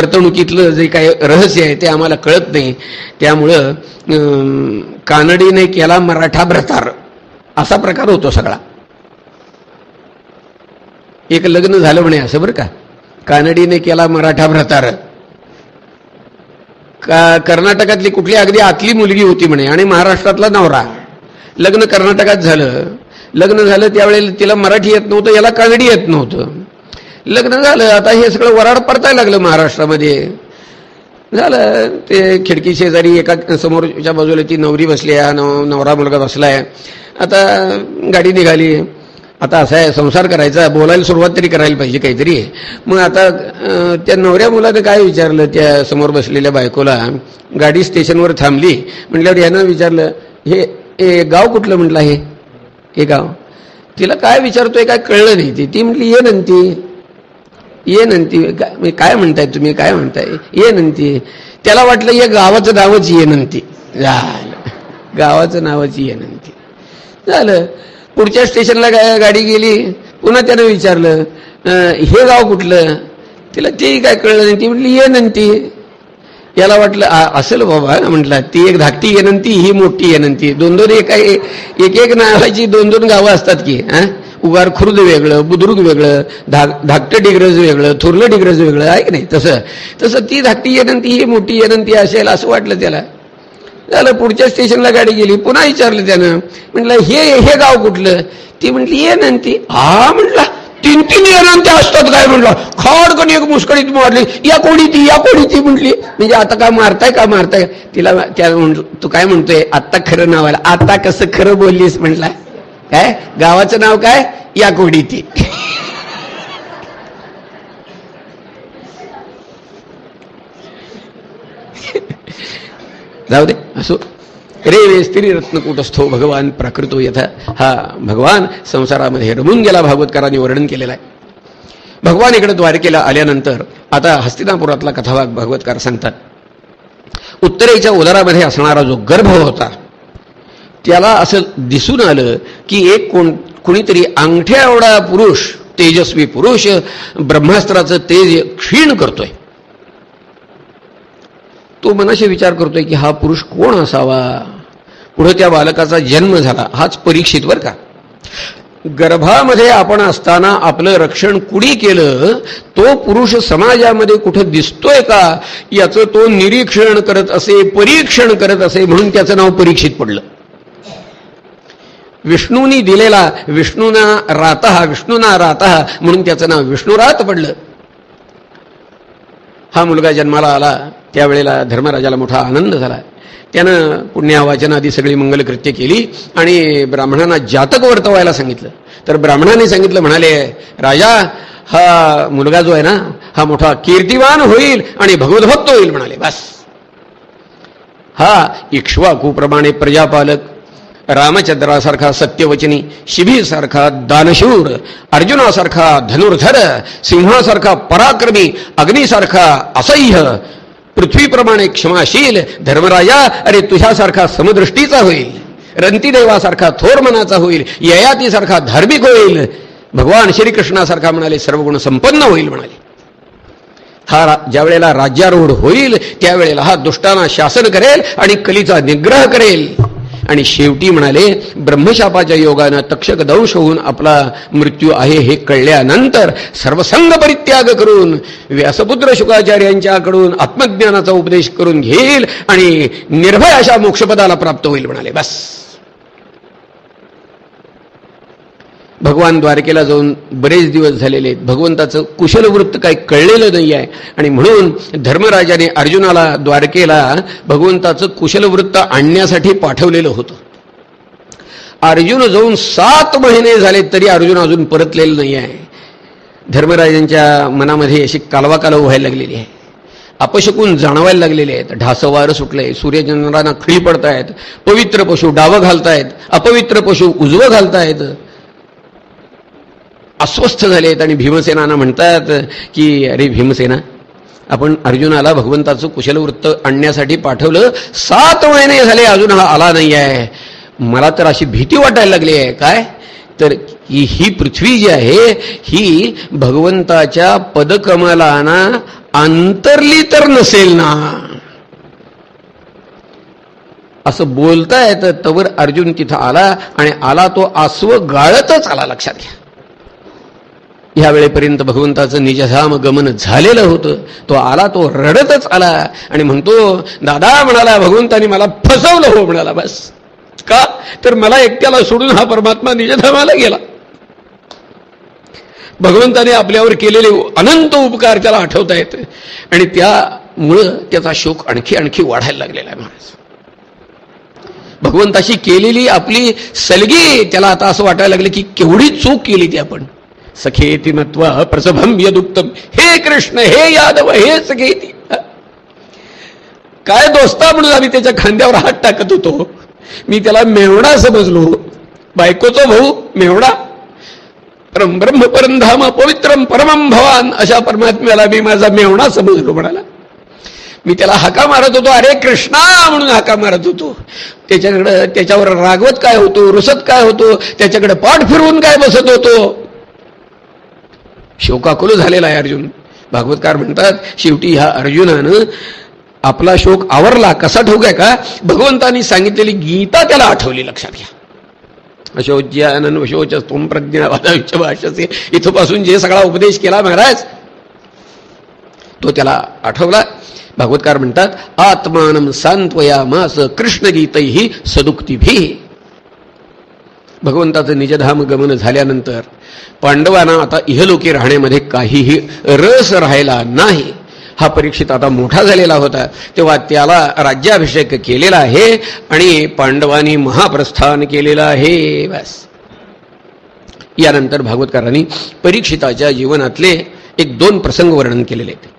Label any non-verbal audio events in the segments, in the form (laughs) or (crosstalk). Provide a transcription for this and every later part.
वर्तणुकीतलं जे काही रहस्य आहे ते आम्हाला कळत नाही. त्यामुळं कानडीने केला मराठा भ्रतार असा प्रकार होतो सगळा. एक लग्न झालं म्हणे असं बरं का. कानडीने केला मराठा भ्रतार का कर्नाटकातली कुठली अगदी आतली मुलगी होती म्हणे आणि महाराष्ट्रातला नवरा. लग्न कर्नाटकात झालं. लग्न झालं त्यावेळेला तिला मराठी येत नव्हतं याला कानडी येत नव्हतं. लग्न झालं आता हे सगळं वराड पडताय लागलं महाराष्ट्रामध्ये. झालं ते खिडकी शेजारी एका समोरच्या बाजूला ती नवरी बसली आहे नव नवरा मुलगा बसलाय. आता गाडी निघाली. आता असा आहे संसार करायचा बोलायला सुरुवात तरी करायला पाहिजे काहीतरी. मग आता त्या नवऱ्या मुलानं काय विचारलं त्या समोर बसलेल्या बायकोला? गाडी स्टेशनवर थांबली. म्हटल्यावर यानं विचारलं हे गाव कुठलं म्हटलं हे? हे गाव? तिला काय विचारतोय काय कळलं नाही. ती ती म्हटली ये नंती ये नंती काय म्हणताय तुम्ही काय म्हणताय? ये नंती. त्याला वाटलं ये गावाचं नावच ये नंती. झालं. गावाचं नावच ये नंती. झालं. पुढच्या स्टेशनला गाडी गेली. पुन्हा त्यानं विचारलं हे गाव कुठलं? तिला ते काय कळलं नाही. ती म्हटली ये नंती. याला वाटलं असेल बाबा म्हटलं ती एक धाकटी येनंती ही मोठी येनंती दोन दोन एका एक एक नावाची दोन दोन गावं असतात की हा? उगार खुर्द वेगळं बुद्रुक वेगळं धाक धाकटं डिग्रज वेगळं थोरलं डिग्रज वेगळं आहे की नाही? तसं. तसं ती धाकटी येनंती ही मोठी येनंती असेल असं वाटलं त्याला. झालं पुढच्या स्टेशनला गाडी गेली पुन्हा विचारलं त्यानं. म्हटलं हे हे गाव कुठलं? ती म्हटली ये नंती हा म्हटला तीन तीन येणार असतात काय? म्हटलं खाडकन एक मुस्कडीत मारली या कोणी ती या कोणी ती? म्हटली. म्हणजे आता काय मारताय का मारताय? तिला त्या तू काय म्हणतोय? आता खरं नाव आता कसं खरं बोललीस? म्हटलं. काय? गावाचं नाव काय? या कोडीती जाऊ दे असो. रे स्त्री रत्नकूटस्थो भगवान प्राकृतो यथा. हा भगवान संसारामध्ये रमून गेला भागवतकारांनी वर्णन केलेला आहे. भगवान इकडे द्वारकेला आल्यानंतर आता हस्तिनापुरातला कथाभाग भागवतकार सांगतात उत्तरेच्या उदरामध्ये असणारा जो गर्भ होता त्याला असं दिसून आलं की एक कोण कुणीतरी अंगठ्या एवढा पुरुष तेजस्वी पुरुष ब्रह्मास्त्राचं तेज क्षीण करतोय. तो मनाशी विचार करतोय की हा पुरुष कोण असावा? पुढे त्या बालकाचा जन्म झाला हाच परीक्षित बर का? गर्भामध्ये आपण असताना आपलं रक्षण कुणी केलं? तो पुरुष समाजामध्ये कुठं दिसतोय का? याचं तो निरीक्षण करत असे परीक्षण करत असे म्हणून त्याचं नाव परीक्षित पडलं. विष्णूनी दिलेला विष्णूना रातहा विष्णूना रातहा म्हणून त्याचं नाव विष्णुरात पडलं. हा मुलगा जन्माला आला त्यावेळेला धर्मराजाला मोठा आनंद झाला. त्यानं पुण्यावाचनादी सगळी मंगलकृत्य केली आणि ब्राह्मणांना जातक वर्तवायला सांगितलं. तर ब्राह्मणाने सांगितलं म्हणाले राजा हा मुलगा जो आहे ना हा मोठा कीर्तिवान होईल आणि भगवतभक्त होईल म्हणाले. बस. हा इक्ष्वाकूप्रमाणे प्रजापालक रामचंद्रासारखा सत्यवचनी शिबीसारखा दानशूर अर्जुनासारखा धनुर्धर सिंहासारखा पराक्रमी अग्नीसारखा असह्य पृथ्वीप्रमाणे क्षमाशील धर्मराजा अरे तुझ्यासारखा समदृष्टीचा होईल रंतीदेवासारखा थोर मनाचा होईल ययातीसारखा धार्मिक होईल भगवान श्रीकृष्णासारखा म्हणाले सर्व गुण संपन्न होईल म्हणाले. हा ज्या वेळेला राज्यारूढ होईल त्यावेळेला हा दुष्टांना शासन करेल आणि कलीचा निग्रह करेल. आणि शेवटी म्हणाले ब्रह्मशापाच्या योगानं तक्षक दंश होऊन आपला मृत्यू आहे हे कळल्यानंतर सर्वसंग परित्याग करून व्यासपुत्र शुकाचार्यांच्याकडून आत्मज्ञानाचा उपदेश करून घेईल आणि निर्भय अशा मोक्षपदाला प्राप्त होईल म्हणाले. बस. भगवान द्वारकेला जाऊन बरेच दिवस झालेले आहेत. भगवंताचं कुशल वृत्त काही कळलेलं नाही आहे. आणि म्हणून धर्मराजाने अर्जुनाला द्वारकेला भगवंताचं कुशल वृत्त आणण्यासाठी पाठवलेलं होतं. अर्जुन जाऊन सात महिने झाले तरी अर्जुन अजून परतलेलं नाही आहे. धर्मराजांच्या मनामध्ये अशी कालवा कालव व्हायला लागलेली आहे. अपशकून जाणवायला लागलेले आहेत. ढासवार सुटले सूर्यचंद्रांना खळी पडतायत. पवित्र पशु डावं घालतायत. अपवित्र पशु उजवं घालतायत. अस्वस्थ झालेत आणि भीमसेनानं म्हणतात की अरे भीमसेना आपण अर्जुनाला भगवंताचं कुशल वृत्त आणण्यासाठी पाठवलं. सात महिने झाले अजून हा आला नाही आहे मला तर अशी भीती वाटायला लागली आहे. काय? तर ही ही पृथ्वी जी आहे ही भगवंताच्या पदकमलांना अंतरली तर नसेल ना. असं बोलता येतं तवर अर्जुन तिथं आला आणि आला तो आसव गाळतच आला. लक्षात घ्या. ह्या वेळेपर्यंत भगवंताचं निजधाम गमन झालेलं होतं. तो आला तो रडतच आला आणि म्हणतो दादा म्हणाला भगवंतानी मला फसवलं हो म्हणाला बस. का? तर मला एकट्याला सोडून हा परमात्मा निजधामाला गेला. भगवंताने आपल्यावर केलेले अनंत उपकार त्याला आठवता येत आणि त्यामुळं त्याचा शोक आणखी आणखी वाढायला लागलेला आहे महाराज. भगवंताशी केलेली आपली सलगी त्याला आता असं वाटायला लागलं की केवढी चूक केली ती आपण. सखेती मत्वा प्रसभम यदुक्तम हे कृष्ण हे यादव हे सखेती. काय दोस्ता म्हणून आम्ही त्याच्या खांद्यावर हात टाकत होतो? मी त्याला मेवणा समजलो. बायकोचा भाऊ मेवणा. परम ब्रह्म परंधाम पवित्रम परमम भवान अशा परमात्म्याला मी माझा मेवणा समजलो म्हणाला. मी त्याला हाका मारत होतो अरे कृष्णा म्हणून हाका मारत होतो. त्याच्याकडं त्याच्यावर रागवत काय होतो रुसत काय होतो त्याच्याकडे पाठ फिरवून काय बसत होतो? शोकाकुल झालेला आहे अर्जुन. भागवतकार म्हणतात शेवटी ह्या अर्जुनानं आपला शोक आवरला. कसा ठोक आहे का? भगवंतानी सांगितलेली गीता त्याला आठवली. लक्षात घ्या. अशोच्यानन वशोच तुम प्रज्ञा वादाविच्च भाषसे इथपासून जे सगळा उपदेश केला महाराज तो त्याला आठवला. भागवतकार म्हणतात आत्मानं सांत्वया मास कृष्णगीतही सदुक्तीभी. भगवंताचं निजधाम गमन झाल्यानंतर पांडवांना आता इहलोकी राहण्यामध्ये काहीही रस राहिला नाही. हा परीक्षित आता मोठा झालेला होता. तेव्हा त्याला राज्याभिषेक केलेला आहे आणि पांडवांनी महाप्रस्थान केलेलं आहे. बस. यानंतर भागवतकारांनी परीक्षिताच्या जीवनातले एक दोन प्रसंग वर्णन केलेले आहेत.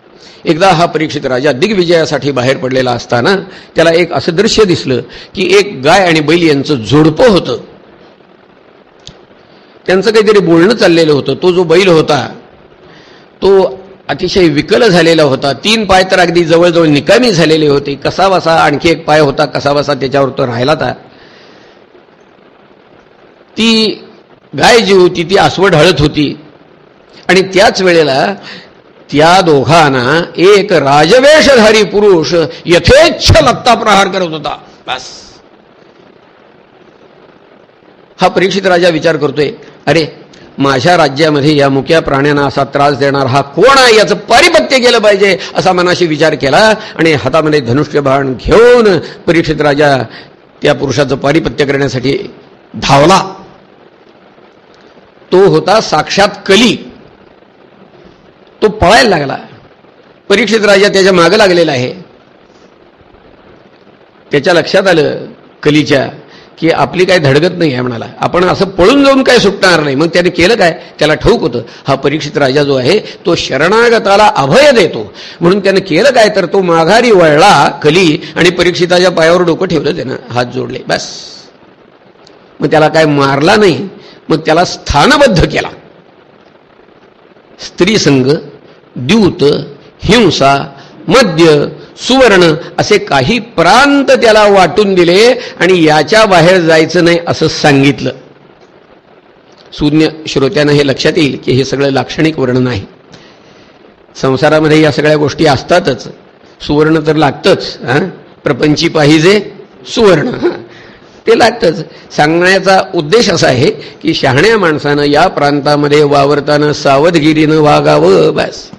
एकदा हा परीक्षित राजा दिग्विजयासाठी बाहेर पडलेला असताना त्याला एक असं दृश्य दिसलं की एक गाय आणि बैल यांचं झोडपं होतं. त्यांचं काहीतरी बोलणं चाललेलं होतं. तो जो बैल होता तो अतिशय विकल झालेला होता. तीन पाय तर अगदी जवळजवळ निकामी झालेले होते. कसावासा आणखी एक पाय होता कसावासा त्याच्यावर तो राहिला होता. ती गाय जी होती ती आसवड हळत होती. आणि त्याच वेळेला त्या दोघांना एक राजवेशधारी पुरुष यथेच्छ लत्ता प्रहार करत होता. बस. हा परीक्षित राजा विचार करतोय अरे माझ्या राज्यामध्ये या मुक्या प्राण्यांना असा त्रास देणार हा कोण आहे? याचं पारिपत्य केलं पाहिजे असा मनाशी विचार केला आणि हातामध्ये धनुष्यबाण घेऊन परीक्षित राजा त्या पुरुषाचं पारिपत्य करण्यासाठी धावला. तो होता साक्षात कली. तो पळायला लागला. परीक्षित राजा त्याच्या मागं लागलेला आहे. त्याच्या लक्षात आलं कलीच्या की आपली काय धडगत नाही आहे म्हणाला. आपण असं पळून जाऊन काय सुटणार नाही. मग त्याने केलं काय? त्याला ठाऊक होतं. हा परीक्षित राजा जो आहे तो शरणागताला अभय देतो. म्हणून त्याने केलं काय? तर तो माघारी वळला कली आणि परीक्षिताच्या पायावर डोकं ठेवलं त्यानं. हात जोडले. बस. मग त्याला काय मारला नाही. मग त्याला स्थानबद्ध केला. स्त्री संघ द्यूत हिंसा मद्य सुवर्ण असे काही प्रांत त्याला वाटून दिले आणि याच्या बाहेर जायचं नाही असं सांगितलं. शून्य श्रोत्यानं हे लक्षात येईल की हे सगळं लाक्षणिक वर्णन आहे. संसारामध्ये या सगळ्या गोष्टी असतातच. सुवर्ण तर लागतंच प्रपंची पाहिजे सुवर्ण. ते लागतंच. सांगण्याचा उद्देश असा आहे की शहाण्या माणसानं या प्रांतामध्ये वावरताना सावधगिरीनं वागावं बस.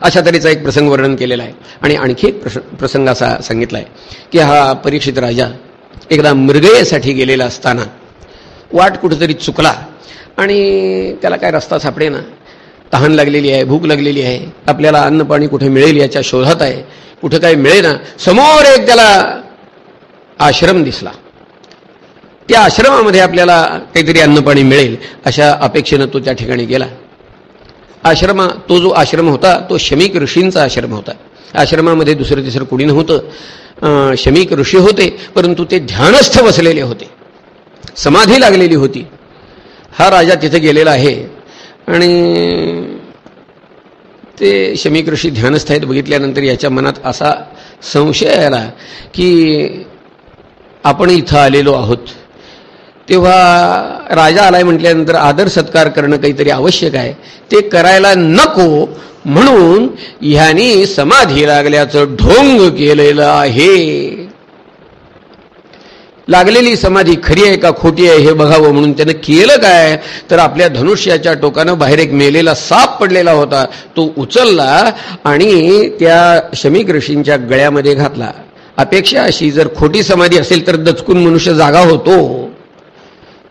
अशा तऱ्हेचा एक प्रसंग वर्णन केलेला आहे. आणि आणखी एक प्रसंग असा सांगितला आहे की हा परीक्षित राजा एकदा मृगयेसाठी गेलेला असताना वाट कुठंतरी चुकला आणि त्याला काय रस्ता सापडे ना तहान लागलेली आहे भूक लागलेली आहे. आपल्याला अन्न पाणी कुठे मिळेल याच्या शोधात आहे. कुठं काय मिळेना. समोर एक त्याला आश्रम दिसला. त्या आश्रमामध्ये आपल्याला काहीतरी अन्न पाणी मिळेल अशा अपेक्षेनं तो त्या ठिकाणी गेला. आश्रमा तो जो आश्रम होता तो शमीक ऋषींचा आश्रम होता. आश्रमामध्ये दुसरं तिसरं कुणी नव्हतं. शमीक ऋषी होते परंतु ते ध्यानस्थ बसलेले होते. समाधी लागलेली होती. हा राजा तिथे गेलेला आहे. आणि ते शमीक ऋषी ध्यानस्थ आहेत बघितल्यानंतर याच्या मनात असा संशय आला की आपण इथं आलेलो आहोत. तेव्हा राजा आलाय म्हटल्यानंतर आदर सत्कार करणं काहीतरी आवश्यक आहे. ते करायला नको म्हणून ह्यानी समाधी लागल्याचं ढोंग केलेलं आहे. लागलेली समाधी खरी आहे का खोटी आहे हे बघावं म्हणून त्यानं केलं काय? तर आपल्या धनुष्याच्या टोकानं बाहेर एक मेलेला साप पडलेला होता. तो उचलला आणि त्या शमीक ऋषींच्या गळ्यामध्ये घातला. अपेक्षा अशी जर खोटी समाधी असेल तर दचकून मनुष्य जागा होतो.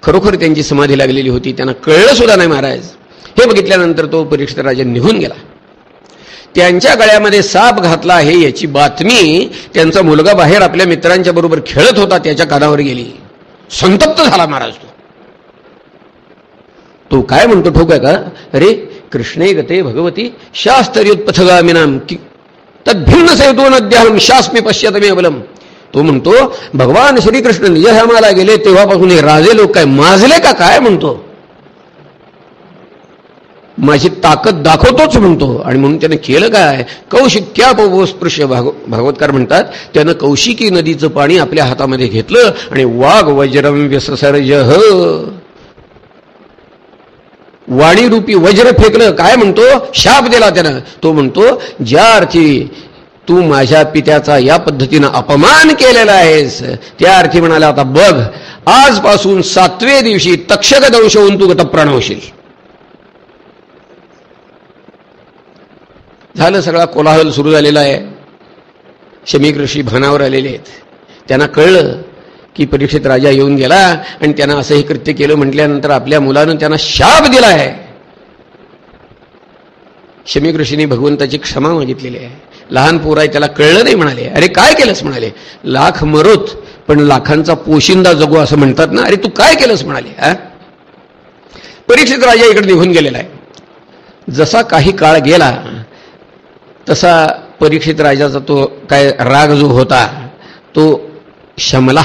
खरोखर त्यांची समाधी लागलेली होती त्यांना कळलं सुद्धा नाही महाराज. हे बघितल्यानंतर तो परीक्षित राजा निघून गेला. त्यांच्या गळ्यामध्ये साप घातला आहे याची बातमी त्यांचा मुलगा बाहेर आपल्या मित्रांच्या बरोबर खेळत होता त्याच्या कानावर गेली. संतप्त झाला महाराज तो. तो काय म्हणतो ठोक आहे का? अरे कृष्णे गते भगवती शास्त्रोत्पथगामिनाम की तद्भिन्न सेतून अध्याहम शास्मी पश्यतमे अबलम तो म्हणतो भगवान श्रीकृष्ण निजधामाला गेले तेव्हापासून हे राजे लोक काय माजले का काय? म्हणतो. माझी ताकद दाखवतोच म्हणतो. आणि म्हणून त्यानं केलं काय? कौशिक्या स्पृश्य भाग भागवतकार म्हणतात त्यानं कौशिकी नदीचं पाणी आपल्या हातामध्ये घेतलं आणि वाघ वज्रम व्यससर्ज. वाणीरूपी वज्र फेकलं. काय म्हणतो? शाप दिला त्यानं. तो म्हणतो ज्या अर्थी तू माझ्या पित्याचा या पद्धतीनं अपमान केलेला आहेस. त्या अर्थी म्हणाला आता बघ आजपासून सातवे दिवशी तक्षक दंश होऊन तू गतप्राण होशील. झालं सगळा कोलाहल सुरू झालेला आहे. शमीक ऋषी भानावर आलेले आहेत. त्यांना कळलं की परीक्षित राजा येऊन गेला आणि त्यांना असंही कृत्य केलं म्हटल्यानंतर आपल्या मुलानं त्यांना शाप दिला आहे. शमीक ऋषीने भगवंताची क्षमा मागितलेली आहे. लहान पोर आहे त्याला कळलं नाही म्हणाले. अरे काय केलंस म्हणाले? लाख मरोत पण लाखांचा पोशिंदा जगू असं म्हणतात ना? अरे तू काय केलंस म्हणाले हा? परीक्षित राजा इकडे निघून गेलेला आहे. जसा काही काळ गेला तसा परीक्षित राजाचा तो काय राग जो होता तो शमला.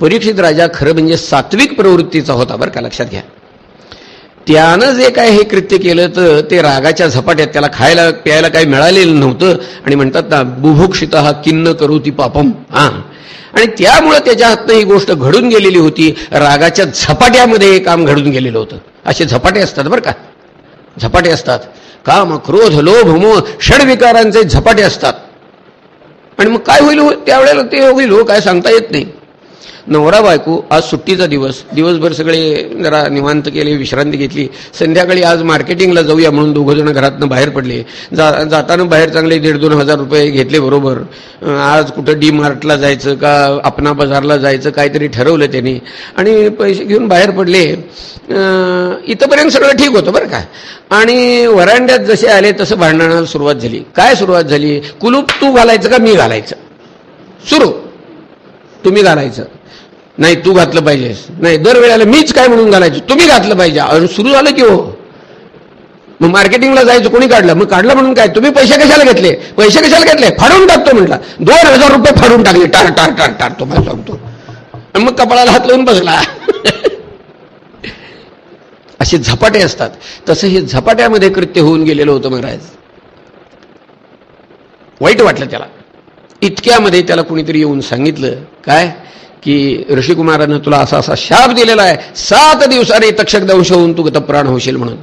परीक्षित राजा खरं म्हणजे सात्विक प्रवृत्तीचा होता बरं का लक्षात घ्या. त्यानं जे काय हे कृत्य केलं तर ते रागाच्या झपाट्यात त्याला खायला प्यायला काही मिळालेलं नव्हतं. आणि म्हणतात ना बुभुक्षित हा किन्न करू ती पापम. हा. आणि त्यामुळं त्याच्या हातनं ही गोष्ट घडून गेलेली होती. रागाच्या झपाट्यामध्ये हे काम घडून गेलेलं होतं. असे झपाटे असतात बरं का. झपाटे असतात. काम क्रोध लोभ मोह षडविकारांचे झपाटे असतात. आणि मग काय होईल? हो? त्यावेळेला ते होईल हो काय सांगता येत नाही. नवरा बायको आज सुट्टीचा दिवस. दिवसभर सगळे जरा निवांत केले विश्रांती घेतली. संध्याकाळी आज मार्केटिंगला जाऊया म्हणून दोघं जण घरातनं बाहेर पडले. जा जाताना बाहेर चांगले दीड दोन हजार रुपये घेतले बरोबर. आज कुठं डी मार्टला जायचं का अपना बाजारला जायचं काहीतरी ठरवलं त्यांनी. आणि पैसे घेऊन बाहेर पडले. इथंपर्यंत सगळं ठीक होतं बरं का. आणि वरांड्यात जसे आले तसं भांडणाला सुरुवात झाली. काय सुरुवात झाली? कुलूप तू घालायचं का मी घालायचं? सुरू. तुम्ही घालायचं. नाही तू घातलं पाहिजेस. नाही दरवेळेला मीच काय म्हणून घालायचं? तुम्ही घातलं पाहिजे. अजून सुरू झालं की हो. मग मार्केटिंगला जायचं कोणी काढलं? मग काढलं म्हणून काय? तुम्ही पैसे कशाला घेतले? पैसे कशाला घेतले? फाडून टाकतो म्हटलं. दोन हजार रुपये फाडून टाकले. टार टार टार टार तुम्हाला सांगतो. मग कपाळाला हात लावून बसला. (laughs) असे झपाटे असतात. तसं हे झपाट्यामध्ये कृत्य होऊन गेलेलं होतं महाराज. वाईट वाटलं त्याला. इतक्यामध्ये त्याला कुणीतरी येऊन सांगितलं काय? की ऋषिकुमारानं तुला असा असा शाप दिलेला आहे. सात दिवसाने तक्षक दंश होऊन तू गतप्राण होशील म्हणून.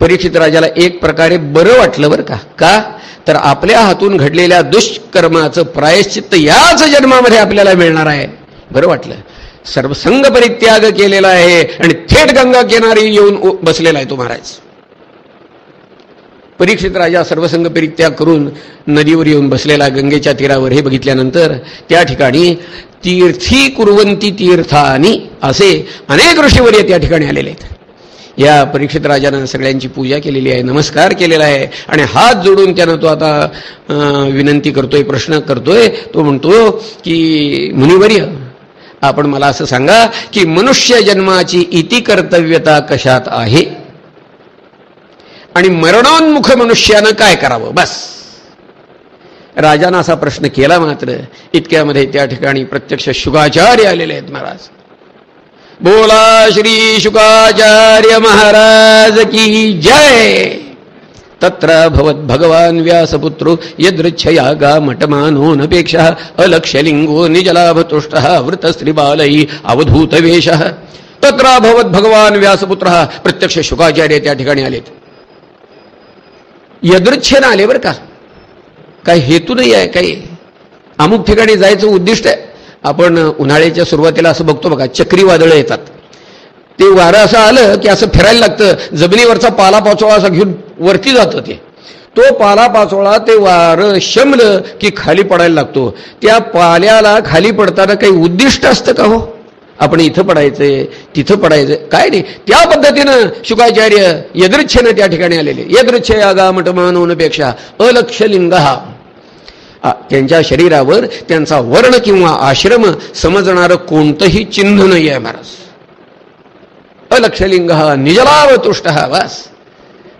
परीक्षित राजाला एक प्रकारे बरं वाटलं बरं का? का? तर आपल्या हातून घडलेल्या दुष्कर्माचं प्रायश्चित्त याच जन्मामध्ये आपल्याला मिळणार आहे. बरं वाटलं. सर्वसंग परित्याग केलेला आहे आणि थेट गंगा किनारी येऊन बसलेला आहे तो महाराज. परीक्षित राजा सर्वसंग परित्याग करून नदीवर येऊन बसलेला गंगेच्या तीरावर हे बघितल्यानंतर त्या ठिकाणी तीर्थी कुरवंती तीर्थानी असे अनेक ऋषीवर्य त्या ठिकाणी आलेले आहेत. या परीक्षित राजानं सगळ्यांची पूजा केलेली आहे नमस्कार केलेला आहे आणि हात जोडून त्यानं तो आता विनंती करतोय प्रश्न करतोय. तो म्हणतो की मुनिवर्य आपण मला असं सांगा की मनुष्य जन्माची इति कर्तव्यता कशात आहे? आणि मरणोन्मुख मनुष्यानं काय करावं? बस. राजानं असा प्रश्न केला मात्र इतक्यामध्ये त्या ठिकाणी प्रत्यक्ष शुकाचार्य आलेले आहेत महाराज. बोला श्री शुकाचार्य महाराज की जय. तत्र भवत भगवान व्यासपुत्रो यदृच्छया गा मटमानोनपेक्षा अलक्षलिंगो निजलाभतुष्ट वृतस्त्रिबालयी अवधूत वेश तत्र भवत भगवान व्यासपुत्र प्रत्यक्ष शुकाचार्य त्या ठिकाणी आलेत। यदृच्छेनं आले बरं का? काही हेतू नाही आहे काही अमुक ठिकाणी जायचं उद्दिष्ट आहे. आपण उन्हाळ्याच्या सुरुवातीला असं बघतो बघा चक्रीवादळं येतात. ते वारं असं आलं की असं फिरायला लागतं. जमिनीवरचा पाला पाचोळा असा घेऊन वरती जातं ते. तो पाला पाचोळा ते वारं शमलं की खाली पडायला लागतो. त्या पाल्याला खाली पडताना काही उद्दिष्ट असतं का हो? आपण इथं पडायचंय तिथं पडायचंय. काय नाही. त्या पद्धतीनं शुकाचार्य यदृच्छेनं त्या ठिकाणी आलेले. यदृच्छे आगामट मानवनपेक्षा अलक्ष लिंग हा त्यांच्या शरीरावर त्यांचा वर्ण किंवा आश्रम समजणारं कोणतंही चिन्ह नाही आहे महाराज. अलक्षलिंग हा निजलाव तुष्ट हा वास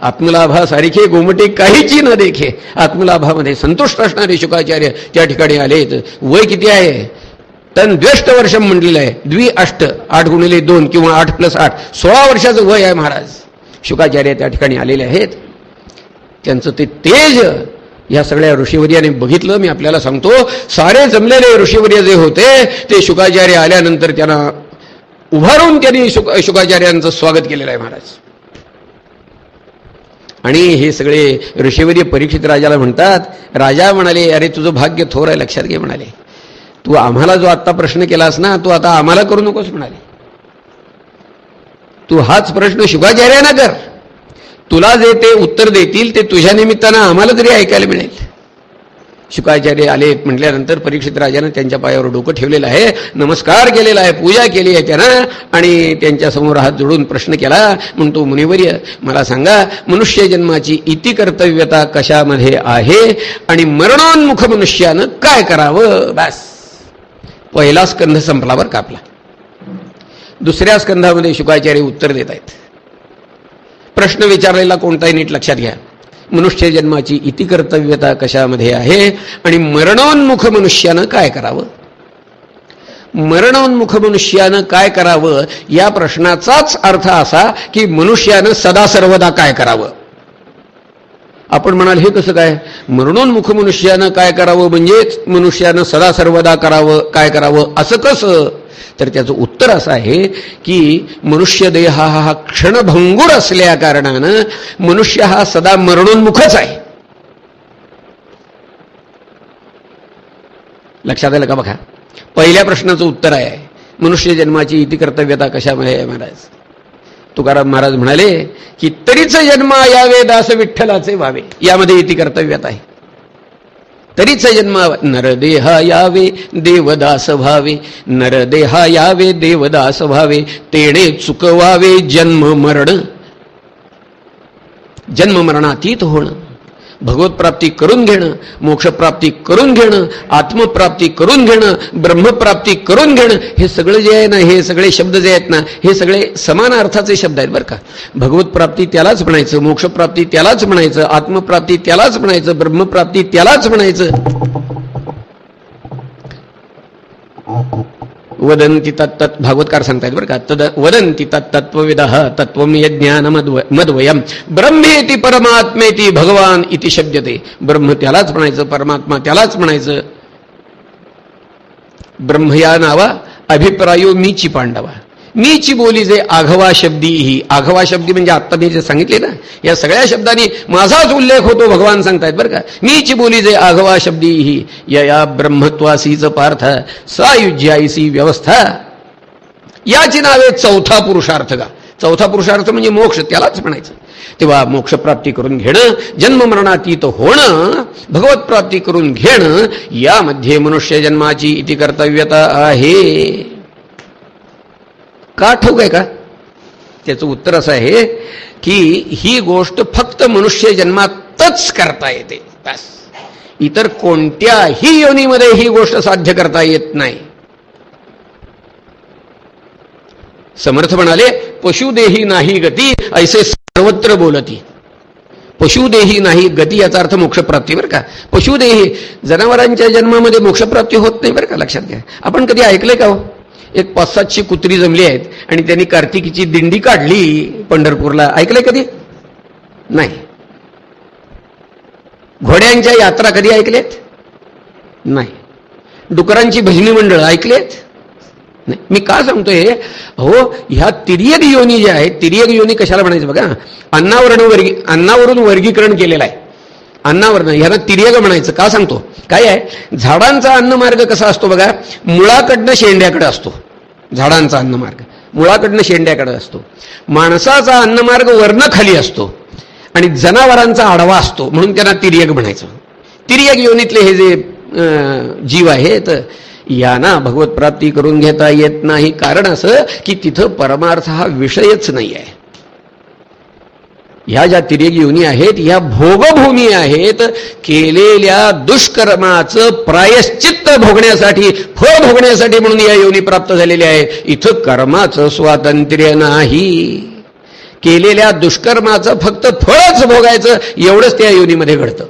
आत्मलाभासारखे गोमटे काहीची न देखे. आत्मलाभामध्ये संतुष्ट असणारे शुकाचार्य त्या ठिकाणी आलेत. वय किती आहे? तन द्वेष्ट वर्ष म्हटलेलं आहे. द्वि अष्ट आठ गुणिले दोन किंवा आठ प्लस आठ. सोळा वर्षाचं वय आहे महाराज. शुकाचार्य त्या ठिकाणी आलेले आहेत. त्यांचं ते तेज या सगळ्या ऋषीवर्याने बघितलं. मी आपल्याला सांगतो सारे जमलेले ऋषीवर्य जे होते ते शुकाचार्य आल्यानंतर त्यांना उभारून त्यांनी शुक शुकाचार्यांचं स्वागत केलेलं आहे महाराज. आणि हे सगळे ऋषीवर्य परीक्षित राजाला म्हणतात राजा म्हणाले अरे तुझं भाग्य थोर आहे लक्षात घे म्हणाले. तू आम्हाला जो आत्ता प्रश्न केलास ना तू आता आम्हाला करू नकोस म्हणाले. तू हाच प्रश्न शुकाचार्यांना कर. तुला जे ते उत्तर देतील ते तुझ्या निमित्तानं आम्हाला तरी ऐकायला मिळेल. शुकाचार्य आले म्हटल्यानंतर परीक्षित राजानं त्यांच्या पायावर डोकं ठेवलेलं आहे नमस्कार केलेला आहे पूजा केली आहे त्यानं आणि त्यांच्यासमोर हात जोडून प्रश्न केला म्हणतो मुनिवर्य मला सांगा मनुष्य जन्माची इति कर्तव्यता कशामध्ये आहे आणि मरणोन्मुख मनुष्यानं काय करावं? बस. पहिला स्कंध संपला कापला. दुसऱ्या स्कंधामध्ये शुकाचार्य उत्तर देत आहेत. प्रश्न विचारलेला कोणताही नीट लक्षात घ्या. मनुष्य जन्माची इति कर्तव्यता कशामध्ये आहे आणि मरणोन्मुख मनुष्यानं काय करावं? मरणोन्मुख मनुष्यानं काय करावं? या प्रश्नाचाच अर्थ असा की मनुष्यानं सदा सर्वदा काय करावं? आपण म्हणाल हे कसं काय? मरणोन्मुख मनुष्यानं काय करावं? म्हणजेच मनुष्यानं सदा सर्वदा करावं काय करावं? असं कसं? तर त्याचं उत्तर असं आहे की मनुष्य देह हा क्षणभंगूर असल्या कारणानं मनुष्य हा सदा मरणोन्मुखच आहे. लक्षात आलं का बघा? पहिल्या प्रश्नाचं उत्तर आहे मनुष्य जन्माची इति कर्तव्यता कशामुळे आहे महाराज? तुकाराम महाराज म्हणाले की तरीच जन्म यावे दास विठ्ठलाचे व्हावे. यामध्ये इति कर्तव्यात आहे. तरीच जन्म नरदेहा यावे देवदास व्हावे. नरदेहा यावे देवदास व्हावे. तेणे चुकवावे जन्म मरण. जन्म मरणातीत होणं. भगवतप्राप्ती करून घेणं मोक्षप्राप्ती करून घेणं आत्मप्राप्ती करून घेणं ब्रह्मप्राप्ती करून घेणं हे सगळं जे आहे ना हे सगळे शब्द जे आहेत ना हे सगळे समान अर्थाचे शब्द आहेत बरं का. भगवतप्राप्ती त्यालाच म्हणायचं मोक्षप्राप्ती त्यालाच म्हणायचं आत्मप्राप्ती त्यालाच म्हणायचं ब्रह्मप्राप्ती त्यालाच म्हणायचं. वदंती तत्त भागवतकार सांगतायत बरं का? तद वदंती तत्त्वविद तत्व यज्ञान मद्वयम। ब्रह्मेती परमात्मेती भगवान इति शब्दते। ब्रह्म त्यालाच म्हणायचं परमात्मा त्यालाच म्हणायचं। ब्रह्म या नावा अभिप्रायो मीची पांडवा। मीची बोली जे आघवा शब्दी ही. आघवा शब्दी म्हणजे आत्ता मी जे सांगितले ना या सगळ्या शब्दांनी माझाच उल्लेख होतो भगवान सांगतायत बरं का. मीची बोली जे आघवा शब्दी ही या ब्रह्मत्वासीच पार्थ सायुज्याईसी व्यवस्था. याची नावे चौथा पुरुषार्थ का चौथा पुरुषार्थ म्हणजे मोक्ष त्यालाच म्हणायचं. तेव्हा मोक्षप्राप्ती करून घेणं जन्ममरणातीत होणं भगवत प्राप्ती करून घेणं यामध्ये मनुष्य जन्माची इति कर्तव्यता आहे. का ठाऊक आहे का? त्याचं उत्तर असं आहे की ही गोष्ट फक्त मनुष्य जन्मातच करता येते. बस. इतर कोणत्याही योनीमध्ये ही गोष्ट साध्य करता येत नाही. समर्थ म्हणाले पशुदेही नाही गती ऐसे सर्वत्र बोलती. पशुदेही नाही गती याचा अर्थ मोक्षप्राप्ती बरं का? पशुदेही जनावरांच्या जन्मामध्ये मोक्षप्राप्ती होत नाही बरं का? लक्षात घ्या. आपण कधी ऐकलंय का हो? एक पाच सातशे कुत्री जमली आहेत आणि त्यांनी कार्तिकीची दिंडी काढली पंढरपूरला. ऐकलंय कधी? नाही. घोड्यांच्या यात्रा कधी ऐकलेत? नाही. डुकरांची भजनी मंडळ ऐकलेत? नाही. मी का सांगतोय? हो ह्या तिर्यक योनी ज्या आहेत तिर्यक योनी कशाला म्हणायचं बघा? अन्नावरण वर्गी अन्नावरून वर्गीकरण केलेलं आहे. अन्नावरनं. ह्याला तिर्यग म्हणायचं. का सांगतो? काय आहे? झाडांचा अन्नमार्ग कसा असतो बघा? मुळाकडनं शेंड्याकडे असतो. झाडांचा अन्नमार्ग. मुळाकडनं शेंड्याकडे असतो. माणसाचा अन्नमार्ग वर्ण खाली असतो. आणि जनावरांचा आडवा असतो. म्हणून त्यांना तिर्यग म्हणायचं. तिर्यग योनीतले हे जे जीव आहेत यांना भगवत प्राप्ती करून घेता येत नाही. कारण असं की तिथं परमार्थ हा विषयच नाही आहे ह्या ज्या तिरेक योनी आहेत ह्या भोगभूमी आहेत केलेल्या दुष्कर्माचं प्रायश्चित्त भोगण्यासाठी फळ भोगण्यासाठी म्हणून या योनी प्राप्त झालेल्या आहेत इथं कर्माचं स्वातंत्र्य नाही. केलेल्या दुष्कर्माचं फक्त फळच भोगायचं एवढंच त्या योनीमध्ये घडतं.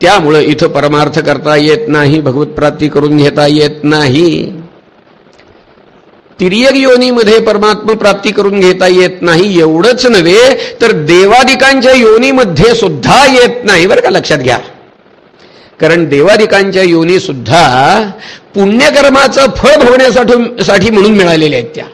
त्यामुळं इथं परमार्थ करता येत नाही भगवत प्राप्ती करून घेता येत नाही. तिर्यक योनीमध्ये परमात्मा प्राप्ती करून घेता येत नाही एवढंच नव्हे तर देवादिकांच्या योनीमध्ये सुद्धा येत नाही. बरं का लक्षात घ्या. कारण देवादिकांच्या योनी सुद्धा पुण्यकर्माचं फळ भोगण्यासाठी साठी म्हणून मिळालेल्या आहेत त्या.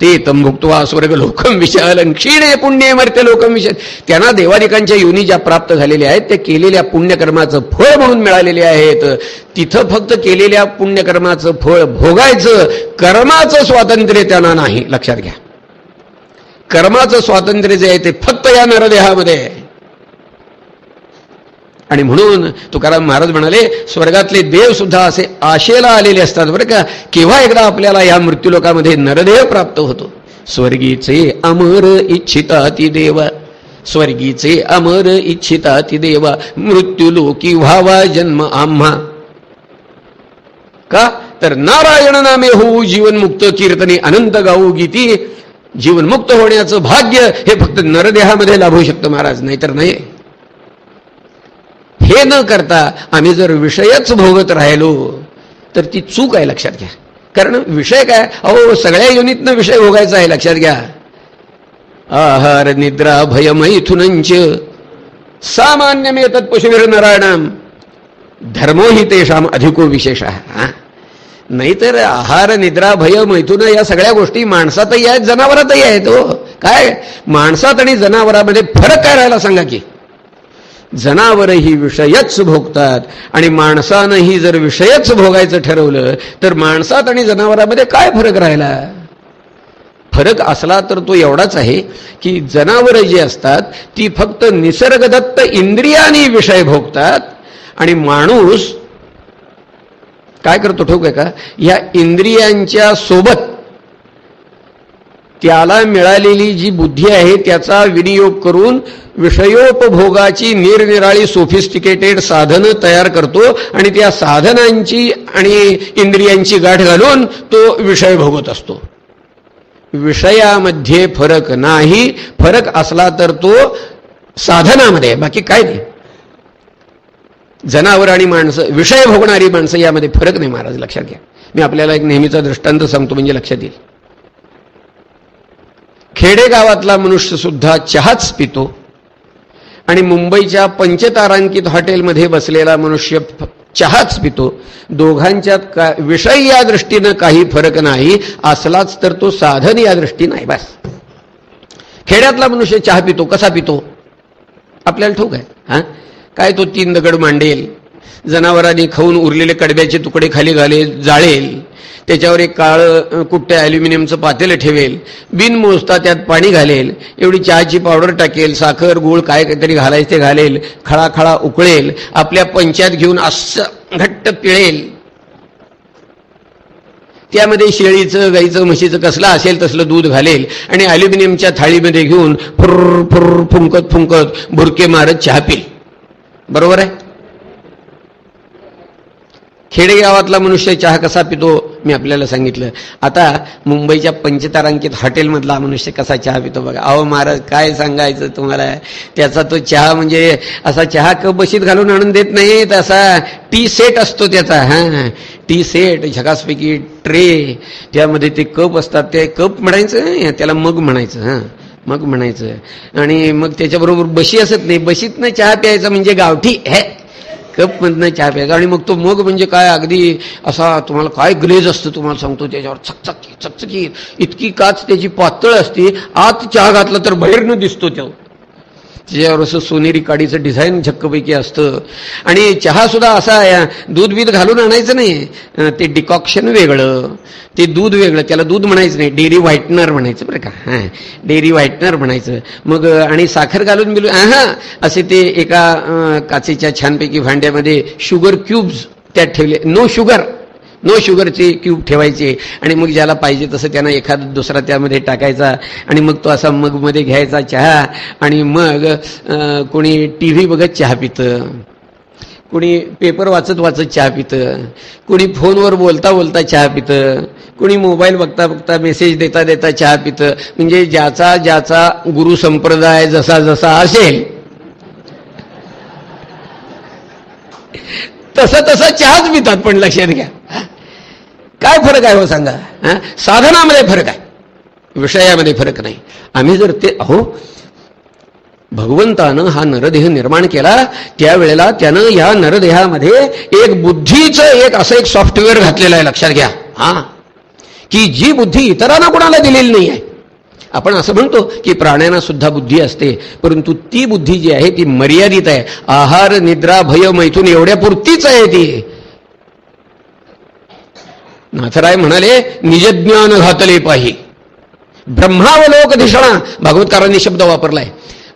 ते तंभुक्तवा स्वर्ग लोकम विशाल क्षीणे पुण्य मर्त्य लोकम विशाल. त्यांना देवादिकांच्या योनी ज्या प्राप्त झालेल्या आहेत त्या केलेल्या पुण्यकर्माचं फळ म्हणून मिळालेले आहेत. तिथं फक्त केलेल्या पुण्यकर्माचं फळ भोगायचं कर्माचं स्वातंत्र्य त्यांना नाही. लक्षात घ्या. कर्माचं स्वातंत्र्य जे आहे ते फक्त या नरदेहामध्ये आहे. आणि म्हणून तुकाराम महाराज म्हणाले स्वर्गातले देव सुद्धा असे आशेला आलेले असतात बरं का. केव्हा एकदा आपल्याला या मृत्यूलोकामध्ये नरदेव प्राप्त होतो? स्वर्गीचे अमर इच्छिता ती देव. स्वर्गीचे अमर इच्छिता ती देवा मृत्यूलोकी व्हावा जन्म आम्हा. का? तर नारायण नामे होऊ जीवनमुक्त कीर्तने अनंत गाऊ गीती. जीवनमुक्त होण्याचं भाग्य हे फक्त नरदेहामध्ये लाभू शकतं महाराज नाहीतर नाही. हे न करता आम्ही जर विषयच भोगत राहिलो तर ती चूक आहे लक्षात घ्या. कारण विषय काय? अहो सगळ्या युनितनं विषय भोगायचा आहे लक्षात घ्या. आहार निद्रा भयमैथुनंच सामान्य येतात पशुवीर नारायणाम. धर्मो ही तेषाम अधिको विशेष. नाहीतर आहार निद्रा भय मैथुन या सगळ्या गोष्टी माणसातही आहेत जनावरातही आहेत हो. काय? माणसात आणि जनावरामध्ये फरक काय राहिला सांगा की? जनावरही विषयच भोगतात. आणि माणसानंही जर विषयच भोगायचं ठरवलं तर माणसात आणि जनावरांमध्ये काय फरक राहिला? फरक असला तर तो एवढाच आहे की जनावरं जी असतात ती फक्त निसर्गदत्त इंद्रियानी विषय भोगतात आणि माणूस काय करतो ठोक आहे का? या इंद्रियांच्या सोबत त्याला मिळालेली जी बुद्धी आहे त्याचा विनियोग करून विषयोपभोगाची निरनिराळी सोफिस्टिकेटेड साधनं तयार करतो आणि त्या साधनांची आणि इंद्रियांची गाठ घालून तो विषय भोगत असतो. विषयामध्ये फरक नाही. फरक असला तर तो साधनामध्ये बाकी काय नाही. जनावर आणि माणसं विषय भोगणारी माणसं यामध्ये फरक नाही महाराज लक्षात घ्या. मी आपल्याला एक नेहमीचा दृष्टांत सांगतो म्हणजे लक्षात येईल. खेडेगावातला मनुष्य सुद्धा चहाच पितो. आणि मुंबईच्या पंचतारांकित हॉटेलमध्ये बसलेला मनुष्य चहाच पितो. दोघांच्यात का विषय या दृष्टीनं काही फरक नाही असलाच तर तो साधन या दृष्टीनं आहे बस. खेड्यातला मनुष्य चहा पितो कसा पितो? आपल्याला ठोक आहे हां? काय तो तीन दगड मांडेल जनावरांनी खाऊन उरलेले कडब्याचे तुकडे खाली घालेल जाळेल. त्याच्यावर एक काळ कुठ्या ॲल्युमिनियमचं पातेलं ठेवेल. बिन मोजता त्यात पाणी घालेल. एवढी चहाची पावडर टाकेल साखर गुळ काय काहीतरी घालायचं ते घालेल. खळाखळा उकळेल. आपल्या पंचायत घेऊन असं घट्ट पिळेल. त्यामध्ये शेळीचं गाईचं म्हशीचं कसलं असेल तसलं दूध घालेल. आणि ॲल्युमिनियमच्या थाळीमध्ये घेऊन फुर्र फुर्र फुंकत फुंकत भुरके मारत चहा पिल. बरोबर आहे? खेडेगावातला मनुष्य चहा कसा पितो मी आपल्याला सांगितलं. आता मुंबईच्या पंचतारांकित हॉटेलमधला मनुष्य कसा चहा पितो बघा. अहो महाराज काय सांगायचं तुम्हाला? त्याचा तो चहा म्हणजे असा चहा कप बशीत घालून आणून देत नाही असा टी सेट असतो त्याचा. हा टी सेट झकासपैकी ट्रे त्यामध्ये ते कप असतात ते कप म्हणायचं त्याला मग म्हणायचं हां. मग म्हणायचं. आणि मग त्याच्याबरोबर बशी असत नाही. बशीतनं चहा प्यायचा म्हणजे गावठी हे. कपमधनं चहा प्यायचा. आणि मग तो मग म्हणजे काय अगदी असा तुम्हाला काय ग्लेज असतं तुम्हाला सांगतो त्याच्यावर. चकचकी चकचकी इतकी काच त्याची पातळ असते. आत चहा घातला तर बाहेरनं दिसतो त्यावर त्याच्यावर असं सोनेरी काडीचं डिझाईन झक्कपैकी असतं. आणि चहा सुद्धा असा आहे दूध बीध घालून आणायचं नाही. ते डिकॉक्शन वेगळं. ते दूध वेगळं. त्याला दूध म्हणायचं नाही. डेअरी व्हाईटनर म्हणायचं बरं का. हां. डेअरी व्हाईटनर म्हणायचं. मग आणि साखर घालून बिलू हां असे ते एका काचेच्या छानपैकी भांड्यामध्ये शुगर क्यूब्स त्यात ठेवले. नो शुगर नो शुगरचे क्यूब ठेवायचे आणि मग ज्याला पाहिजे तसं त्यांना एखादा दुसरा त्यामध्ये टाकायचा आणि मग तो असा मगमध्ये घ्यायचा चहा आणि मग कोणी टी व्ही बघत चहा पितं. कुणी पेपर वाचत वाचत चहा पितं. कुणी फोनवर बोलता बोलता चहा पितं. कुणी मोबाईल बघता बघता मेसेज देता देता चहा पितं. म्हणजे ज्याचा ज्याचा गुरु संप्रदाय जसा जसा असेल तसा तसा चहाच पितात पण लक्षात घ्या. काय फरक आहे हो सांगा? साधनामध्ये फरक आहे. विषयामध्ये फरक नाही. आम्ही जर ते अहो भगवंतानं हा नरदेह निर्माण केला त्यावेळेला त्यानं या नरदेहामध्ये एक बुद्धीचं एक असं एक सॉफ्टवेअर घातलेलं आहे लक्षात घ्या. हा? की जी बुद्धी इतरांना कोणाला दिलेली नाही आहे आपण असं म्हणतो की प्राण्यांना सुद्धा बुद्धी असते परंतु ती बुद्धी जी आहे ती मर्यादित आहे. आहार निद्रा भय मैथून एवढ्या पुरतीच आहे ती. नाथराय म्हणाले निजज्ञान घातले पाहि ब्रह्मावलोक धिषणा. भागवतकारांनी शब्द वापरलाय.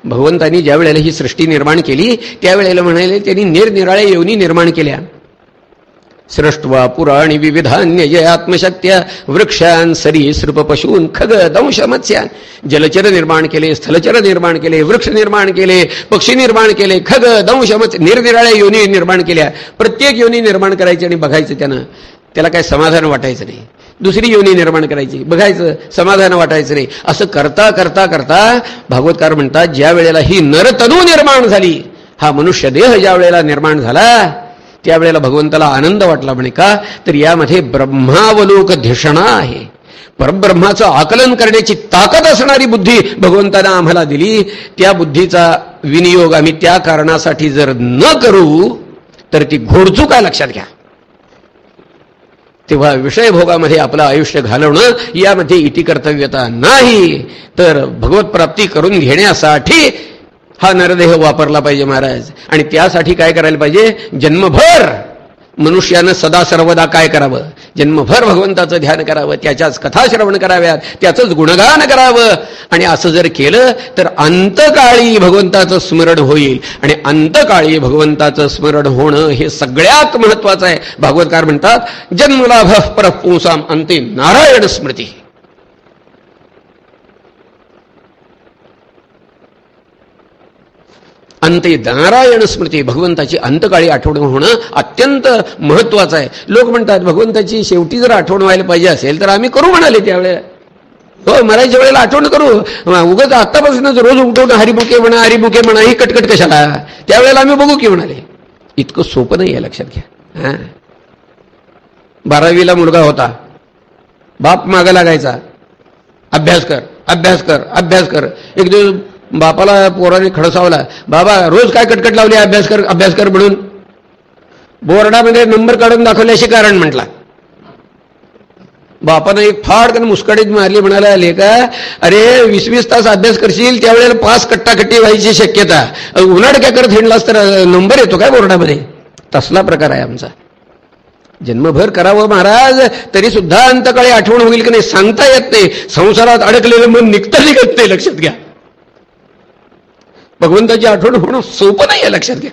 भगवंतांनी ज्या वेळेला ही सृष्टी निर्माण केली त्यावेळेला म्हणाले त्यांनी निरनिराळ्या योनी निर्माण केल्या. सृष्ट्वा पुराणी विविधान्य जय आत्मशक्त्या वृक्षान सरीसृप पशून खग दंश मत्स्यान जलचर निर्माण केले स्थलचर निर्माण केले वृक्ष निर्माण केले पक्षी निर्माण केले खग दंश मत्स्य निरनिराळ्या योनी निर्माण केल्या. प्रत्येक योनी निर्माण करायची आणि बघायचं त्यानं. त्याला काय समाधान वाटायचं नाही. दुसरी योनी निर्माण करायची. बघायचं समाधान वाटायचं नाही. असं करता करता करता भागवतकार म्हणतात ज्या वेळेला ही नरतनू निर्माण झाली हा मनुष्य देह ज्या वेळेला निर्माण झाला त्यावेळेला भगवंताला आनंद वाटला म्हणे का? तर यामध्ये ब्रह्मावलोक धिषणा आहे. परब्रह्माचं आकलन करण्याची ताकद असणारी बुद्धी भगवंतानं आम्हाला दिली. त्या बुद्धीचा विनियोग आम्ही त्या कारणासाठी जर न करू तर ती घोडचूक आहे लक्षात घ्या. तेव्हा विषयभोगामध्ये आपलं आयुष्य घालवणं यामध्ये इति कर्तव्यता नाही. तर भगवत प्राप्ती करून घेण्यासाठी हा नरदेह वापरला पाहिजे महाराज. आणि त्यासाठी काय करायला पाहिजे? जन्मभर मनुष्यानं सदा सर्वदा काय करावं? जन्मभर भगवंताचं ध्यान करावं त्याच्याच कथा श्रवण कराव्यात त्याचंच गुणगान करावं. आणि असं जर केलं तर अंतकाळी भगवंताचं स्मरण होईल. आणि अंतकाळी भगवंताचं स्मरण होणं हे सगळ्यात महत्वाचं आहे. भागवतकार म्हणतात जन्मलाभ परपुंसाम अंते नारायण स्मृती. अंते नारायण स्मृती भगवंताची अंतकाळी आठवण होणं अत्यंत महत्वाचं आहे. लोक म्हणतात भगवंताची शेवटी जर आठवण व्हायला पाहिजे असेल तर आम्ही करू म्हणाले त्यावेळेला. हो मरायच्या वेळेला आठवण करू. उगत आत्तापासूनच रोज उठवून हरिमुखे म्हणा हरिमुखे म्हणा ही कटकट कशाला? त्यावेळेला आम्ही बघू की म्हणाले. इतकं सोपं नाही आहे लक्षात घ्या. हा. बारावीला मुलगा होता. बाप मागं लागायचा. अभ्यास कर अभ्यास कर अभ्यास कर. एक दिवस बापाला पोराने खडसावला. बाबा रोज काय कटकट लावली अभ्यास कर अभ्यास कर म्हणून? बोर्डामध्ये नंबर काढून दाखवल्याशी कारण म्हटला. बापानं एक फाडकन मुस्कडीत मारली म्हणाला आले का अरे वीस वीस तास अभ्यास करशील त्यावेळेला पाच कट्टाकट्टी व्हायची शक्यता. उन्हाडक्या करत हिंडलास तर नंबर येतो काय बोर्डामध्ये? तसला प्रकार आहे आमचा. जन्मभर करावं महाराज तरी सुद्धा अंतकाळी आठवण होईल की नाही सांगता येत नाही. संसारात अडकलेलं मन निघता निघत नाही लक्षात घ्या. भगवंताची आठवण होणं सोपं नाही आहे लक्षात घ्या.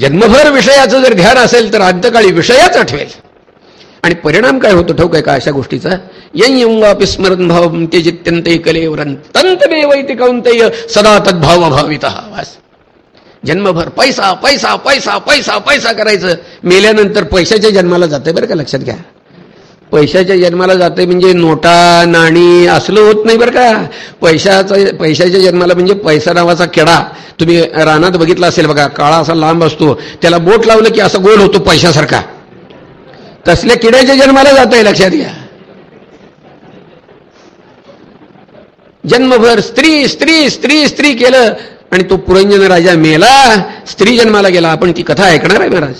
जन्मभर विषयाचं जर ध्यान असेल तर अंतकाळी विषयाच आठवेल. आणि परिणाम काय होतो ठोक आहे का अशा गोष्टीचा? यंयंगापि स्मरण भाव ते जित्यंत कलेवरन तंतमेवैति कौंतय सदा तद्भाव भावित. वास जन्मभर पैसा पैसा पैसा पैसा पैसा करायचं. मेल्यानंतर पैशाच्या जन्माला जाते बरं का लक्षात घ्या. पैशाच्या जन्माला जाते म्हणजे नोटा नाणी असलं होत नाही बरं का. पैशाचा पैशाच्या जन्माला म्हणजे पैसा नावाचा केडा तुम्ही रानात बघितला असेल बघा काळा असा लांब असतो. त्याला बोट लावलं की असं गोल होतो पैशासारखा. तसल्या किड्याच्या जन्माला जात आहे लक्षात घ्या. जन्मभर स्त्री स्त्री स्त्री स्त्री केलं आणि तो पुरंजन राजा मेला. स्त्री जन्माला गेला. आपण ती कथा ऐकणार आहे महाराज?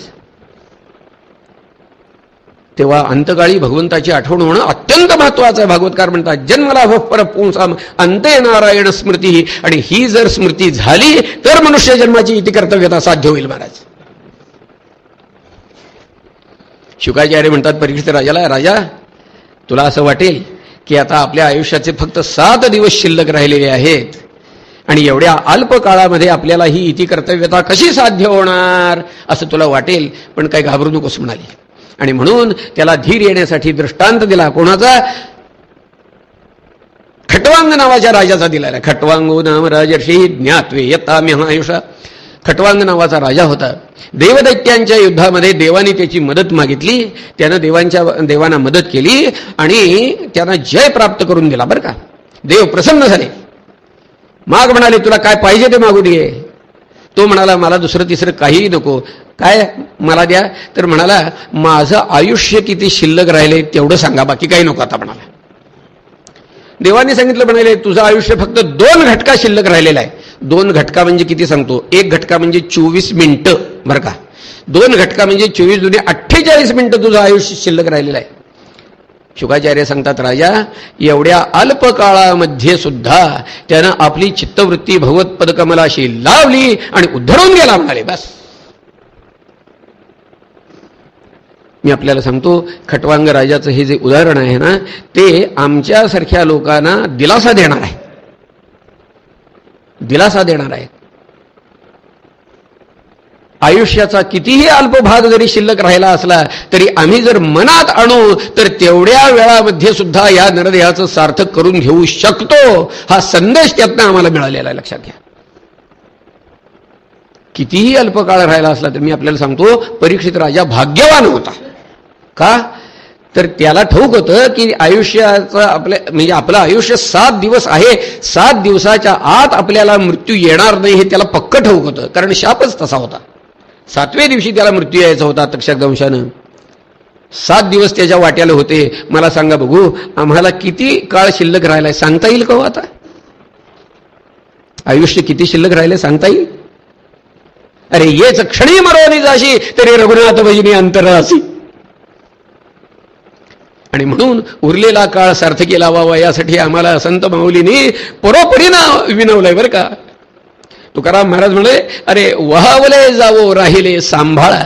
तेव्हा अंतकाळी भगवंताची आठवण होणं अत्यंत महत्वाचं आहे. भागवतकार म्हणतात जन्मलाभ परपुंसा अंते नारायण स्मृती. आणि ही जर स्मृती झाली तर मनुष्य जन्माची इति कर्तव्यता साध्य होईल महाराज. शुकाचार्य म्हणतात परीक्षित राजाला राजा तुला असं वाटेल की आता आपल्या आयुष्याचे फक्त सात दिवस शिल्लक राहिलेले आहेत आणि एवढ्या अल्प काळामध्ये आपल्याला ही इति कर्तव्यता कशी साध्य होणार असं तुला वाटेल पण काही घाबरू नकोस म्हणाली. आणि म्हणून त्याला धीर येण्यासाठी दृष्टांत दिला. कोणाचा? खटवांग नावाच्या राजाचा दिलेला खटवांगो नाम राजर्षी ज्ञातवे यत्ता आयुषा खटवांग नावाचा राजा होता. देवदैत्यांच्या युद्धामध्ये देवानी त्याची मदत मागितली. त्यानं देवांच्या देवांना मदत केली आणि त्यांना जय प्राप्त करून दिला बरं का. देव प्रसन्न झाले. माग म्हणाले तुला काय पाहिजे ते मागू दे. तो म्हणाला मला दुसरं तिसरं काहीही नको. काय? मला द्या. तर म्हणाला माझं आयुष्य किती शिल्लक राहिले तेवढं सांगा बाकी काही नको आता म्हणाला. देवाने सांगितलं म्हणाले तुझं आयुष्य फक्त दोन घटका शिल्लक राहिलेला आहे. दोन घटका म्हणजे किती सांगतो? एक घटका म्हणजे चोवीस मिनिटं बरं का? दोन घटका म्हणजे चोवीस जुने अठ्ठेचाळीस मिनिटं तुझं आयुष्य शिल्लक राहिलेलं आहे. शुकाचार्य सांगतात राजा एवढ्या अल्प काळामध्ये सुद्धा त्यानं आपली चित्तवृत्ती भगवत पदकमलाशी लावली आणि उद्धरून गेला म्हणाले बस. मी आपल्याला सांगतो खटवांग राजाचं हे जे उदाहरण आहे ना ते आमच्यासारख्या लोकांना दिलासा देणार आहे. दिलासा देणार आहे. आयुष्याचा कितीही अल्प भाग जरी शिल्लक राहिला असला तरी आम्ही जर मनात आणू तर तेवढ्या वेळामध्ये सुद्धा या नरदेहाचं सार्थक करून घेऊ शकतो. हा संदेश त्यातनं आम्हाला मिळालेला आहे. लक्षात घ्या. कितीही अल्प काळ राहिला असला तर मी आपल्याला सांगतो परीक्षित राजा भाग्यवान होता. का? तर त्याला ठाऊक होतं की आयुष्याचं आपल्या म्हणजे आपलं आयुष्य सात दिवस आहे सात दिवसाच्या आत आपल्याला मृत्यू येणार नाही हे त्याला पक्क ठाऊक होतं. कारण शापच तसा होता. सातव्या दिवशी त्याला मृत्यू यायचा होता तक्षकदंशानं सात दिवस त्याच्या वाट्याला होते. मला सांगा बघू आम्हाला किती काळ शिल्लक राहिलाय? सांगता येईल का हो आता? आयुष्य किती शिल्लक राहिले सांगता येईल? अरे येच क्षणी मरोनी जाशी तरी रघुनाथ भजिनी अंतर असी आणि म्हणून उरलेला काळ सार्थकी लावावा यासाठी आम्हाला संत माऊलीने परोपरीनं विनवलंय बरं का. तुकाराम महाराज म्हणे अरे वहावले जावो राहिले सांभाळा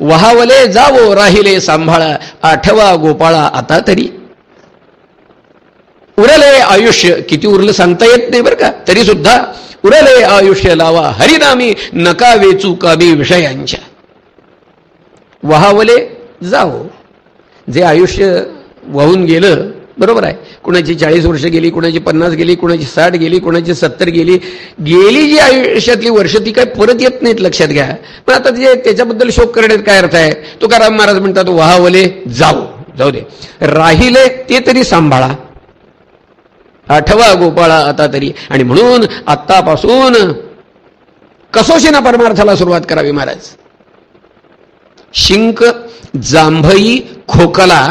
वहावले जावो राहिले सांभाळा आठवा गोपाळा आता तरी. उरले आयुष्य किती उरलं सांगता येत नाही बरं का? तरी सुद्धा उरले आयुष्य लावा हरिनामी नका वेचू कामी विषयांच्या. वहावले जावो. जे आयुष्य वाहून गेलं बरोबर आहे. कुणाची चाळीस वर्ष गेली कुणाची पन्नास गेली कुणाची साठ गेली कुणाची सत्तर गेली. गेली जी आयुष्यातली वर्ष ती काय परत येत नाहीत लक्षात घ्या. पण आता जे त्याच्याबद्दल शोक करण्यात काय अर्थ आहे? तुकाराम महाराज म्हणतात वाहवले जाऊ जाऊ दे. राहिले ते तरी सांभाळा. आठवा गोपाळा आता तरी. आणि म्हणून आत्तापासून कसोशीना परमार्थाला सुरुवात करावी महाराज. शिंक जांभई खोकला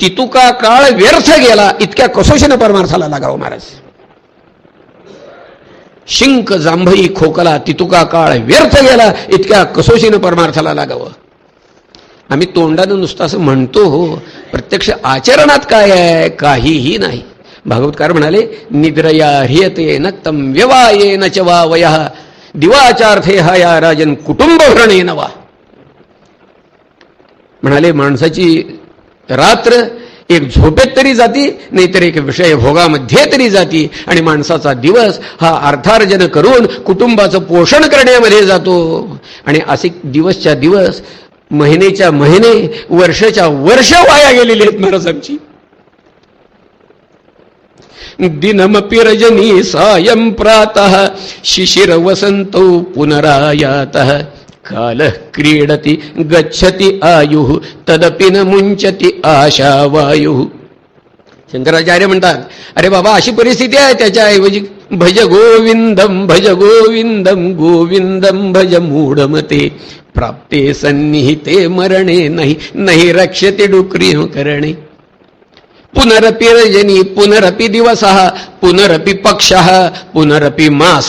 तितुका काळ व्यर्थ गेला इतक्या कसोशीनं परमार्थाला लागावं महाराज. शिंक जांभई खोकला तितुका काळ व्यर्थ गेला इतक्या कसोशीनं परमार्थाला लागावं. आम्ही तोंडानं नुसतं असं म्हणतो हो प्रत्यक्ष आचरणात काय आहे काहीही नाही. भागवतकार म्हणाले निद्रया ह्रियते नक्तम व्यवाये न वा वय दिवाचार्थे हा या राजन कुटुंब भरणे नवा म्हणाले माणसाची रात्र एक झोपेत तरी जाती नाहीतर एक विषय भोगामध्ये तरी जाती. आणि माणसाचा दिवस हा अर्थार्जन करून कुटुंबाचं पोषण करण्यामध्ये जातो. आणि असे दिवसच्या दिवस महिनेच्या महिने वर्षाच्या वर्ष वाया गेलेली आहेत महाराजांची. दिनमपि रजनी सायं प्रातः शिशिर वसंत पुनरायात. काल क्रीडति गच्छति आयु तदपि न मुंचती आशा वायु शंकराचार्य म्हणतात अरे बाबा अशी परिस्थिती आहे त्याच्याऐवजी भज गोविंदम भज गोविंदम गोविंदम भज मूढमते. प्राप्ते सन्निहिते मरणे नाही नाही रक्षते डुकरी करणे. पुनरपि रजनी पुनरपि दिवस पुनरपि पक्ष पुनरपि मास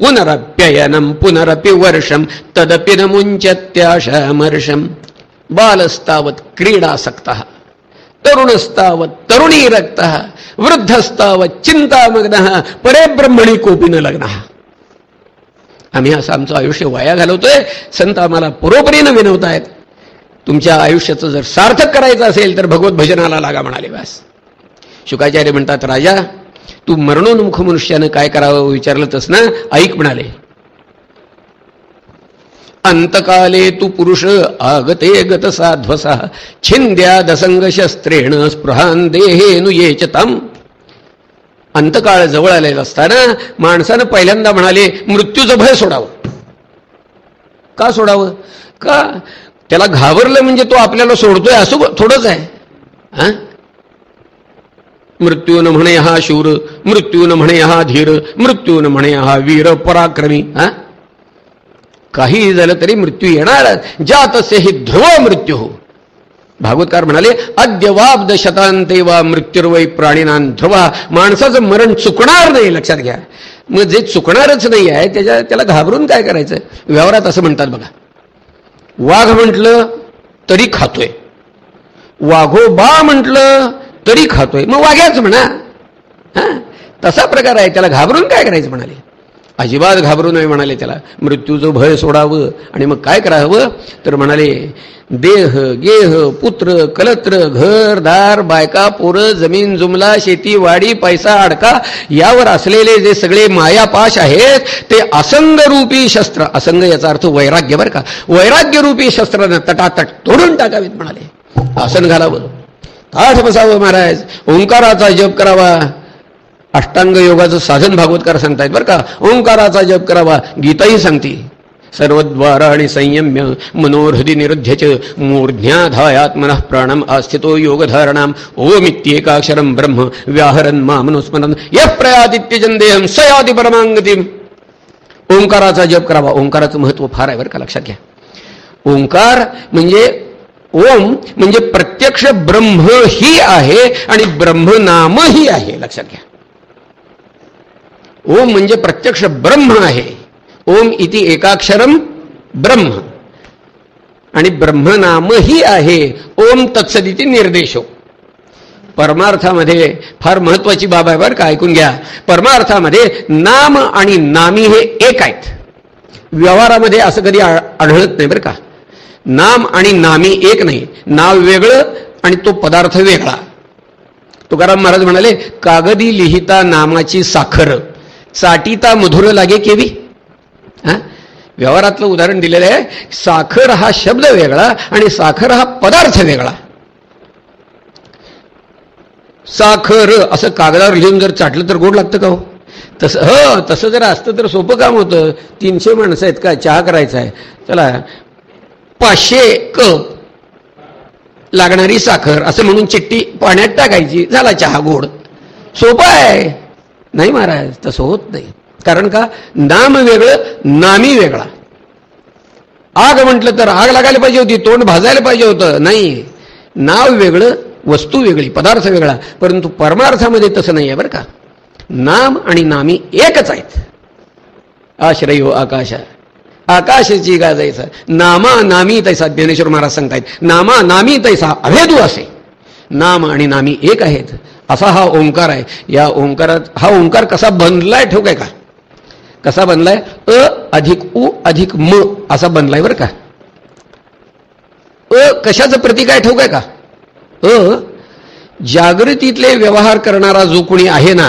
पुनरप्ययनम पुनरपि वर्षम तदपि न मुंचत्याशमर्षम बालस्तावत क्रीडासक्त तरुणस्तावत तरुणी रक्त वृद्धस्तावत चिंतामग्न परेब्रह्मणी कोपी न लग्न। आम्ही असं आमचं आयुष्य वाया घालवतोय संत आम्हाला परोपरीनं विनवतायत। तुमच्या आयुष्याचं जर सार्थक करायचं असेल तर भगवत भजनाला लागा म्हणाले व्यास. शुकाचार्य म्हणतात राजा तू मरणोन्मुख मनुष्यानं काय करावं विचारलंच ना? ऐक म्हणाले. अंतकाले तू पुरुष आगते गत साध्वसा छिंद्या दसंग शस्त्रेण स्पृहान देहेनु येचतम. अंतकाळ जवळ आलेला असताना माणसानं पहिल्यांदा म्हणाले मृत्यूचं भय सोडावं. का सोडावं? का? त्याला घाबरलं म्हणजे तो आपल्याला सोडतोय असं थोडंच आहे. मृत्यून म्हणे हा शूर मृत्यून म्हणे हा धीर मृत्यून म्हणे हा वीर पराक्रमी. हा काही झालं तरी मृत्यू येणार. ज्या तसे हे ध्रुव मृत्यू हो. भागवतकार म्हणाले अद्यवाब्द शतांते वा मृत्युर्वय प्राणीनान ध्रुवा. माणसाचं मरण चुकणार नाही लक्षात घ्या. मग जे चुकणारच नाही आहे त्याच्या त्याला घाबरून काय करायचं? व्यवहारात असं म्हणतात बघा. वाघ म्हटलं तरी खातोय. वाघो बा म्हटलं तरी खातोय. मग वाघ्याच म्हणा. तसा प्रकार आहे. त्याला घाबरून काय करायचं म्हणाले? अजिबात घाबरू नये म्हणाले त्याला. मृत्यूचं भय सोडावं. आणि मग काय करावं? तर म्हणाले देह गेह पुत्र कलत्र घर दार बायका पोरं जमीन जुमला शेती वाडी पैसा अडका यावर असलेले जे सगळे मायापाश आहेत ते असंगरूपी शस्त्र. असंग याचा अर्थ वैराग्य बरं का? वैराग्यरूपी शस्त्र शस्त्रानं तटातट तोडून टाकावीत म्हणाले. आसन घालावं. ताठ बसावं महाराज. ओंकाराचा जप करावा. अष्टांग योगाचं साधन भागवतकार सांगतायत बरं का. ओंकाराचा जप करावा गीताही सांगते. सर्वद्वार आणि संयम्य मनोहृदी निरुध्यच मूर्ध्याधायात्मन प्राणम आस्थितो योगधारणाम। ओमित्येकाक्षरम ब्रह्म व्याहरन मामनुस्मरण य प्रयादित्यजन देहम सयादी परमांगतीम ओंकाराचा जप करावा ओंकाराचं महत्त्व फार आहे बरं का लक्षात घ्या. ओंकार म्हणजे ओम म्हणजे प्रत्यक्ष ब्रह्म ही आहे आणि ब्रह्मनामही आहे लक्षात घ्या. ओम म्हणजे प्रत्यक्ष ब्रह्म आहे. ओम इति एकाक्षरम ब्रह्म. आणि ब्रह्मनामही आहे. ओम तत्सदिती निर्देशो. परमार्थामध्ये फार महत्वाची बाब आहे बरं का ऐकून घ्या. परमार्थामध्ये नाम आणि नामी हे एक आहेत. व्यवहारामध्ये असं कधी आढळत नाही बरं का. नाम आणि नामी एक नाही. नाव वेगळं आणि तो पदार्थ वेगळा. तुकाराम महाराज म्हणाले कागदी लिहिता नामाची साखर. साटीता मधुर लागे केवी? हा? व्यवहारातलं उदाहरण दिलेलं आहे साखर हा शब्द वेगळा आणि साखर हा पदार्थ वेगळा. साखर असं कागदावर लिहून जर चाटलं तर गोड लागतं का हो? तसं हो तसं जर असतं तर सोपं काम होतं. तीनशे माणसं आहेत का? चहा करायचा आहे. चला. पाचशे कप लागणारी साखर असं म्हणून चिट्टी पाण्यात टाकायची. झाला चहा गोड. सोपं आहे. नाही महाराज तसं होत नाही. कारण का? नाम वेगळं नामी वेगळा. आग म्हटलं तर आग लागायला पाहिजे होती तोंड भाजायला पाहिजे होतं. नाही. नाव वेगळं वस्तू वेगळी पदार्थ वेगळा. परंतु परमार्थामध्ये तसं नाही आहे बरं का? नाम आणि नामी एकच आहेत. आश्रय हो आकाश. आकाशाची गाजायचं नामा नामी तैसा ज्ञानेश्वर महाराज सांगतायत. नामा नामी तैसा अभेदू असे. नाम आणि नामी एक आहेत. असा हा ओंकार आहे. या ओंकारात हा ओंकार कसा बनलाय ठेवू का? कसा बनलाय? अ अधिक उ अधिक म असा बनलाय बरं का. अ कशाचं प्रतीक आहे ठेवू का? अ जागृतीतले व्यवहार करणारा जो कोणी आहे ना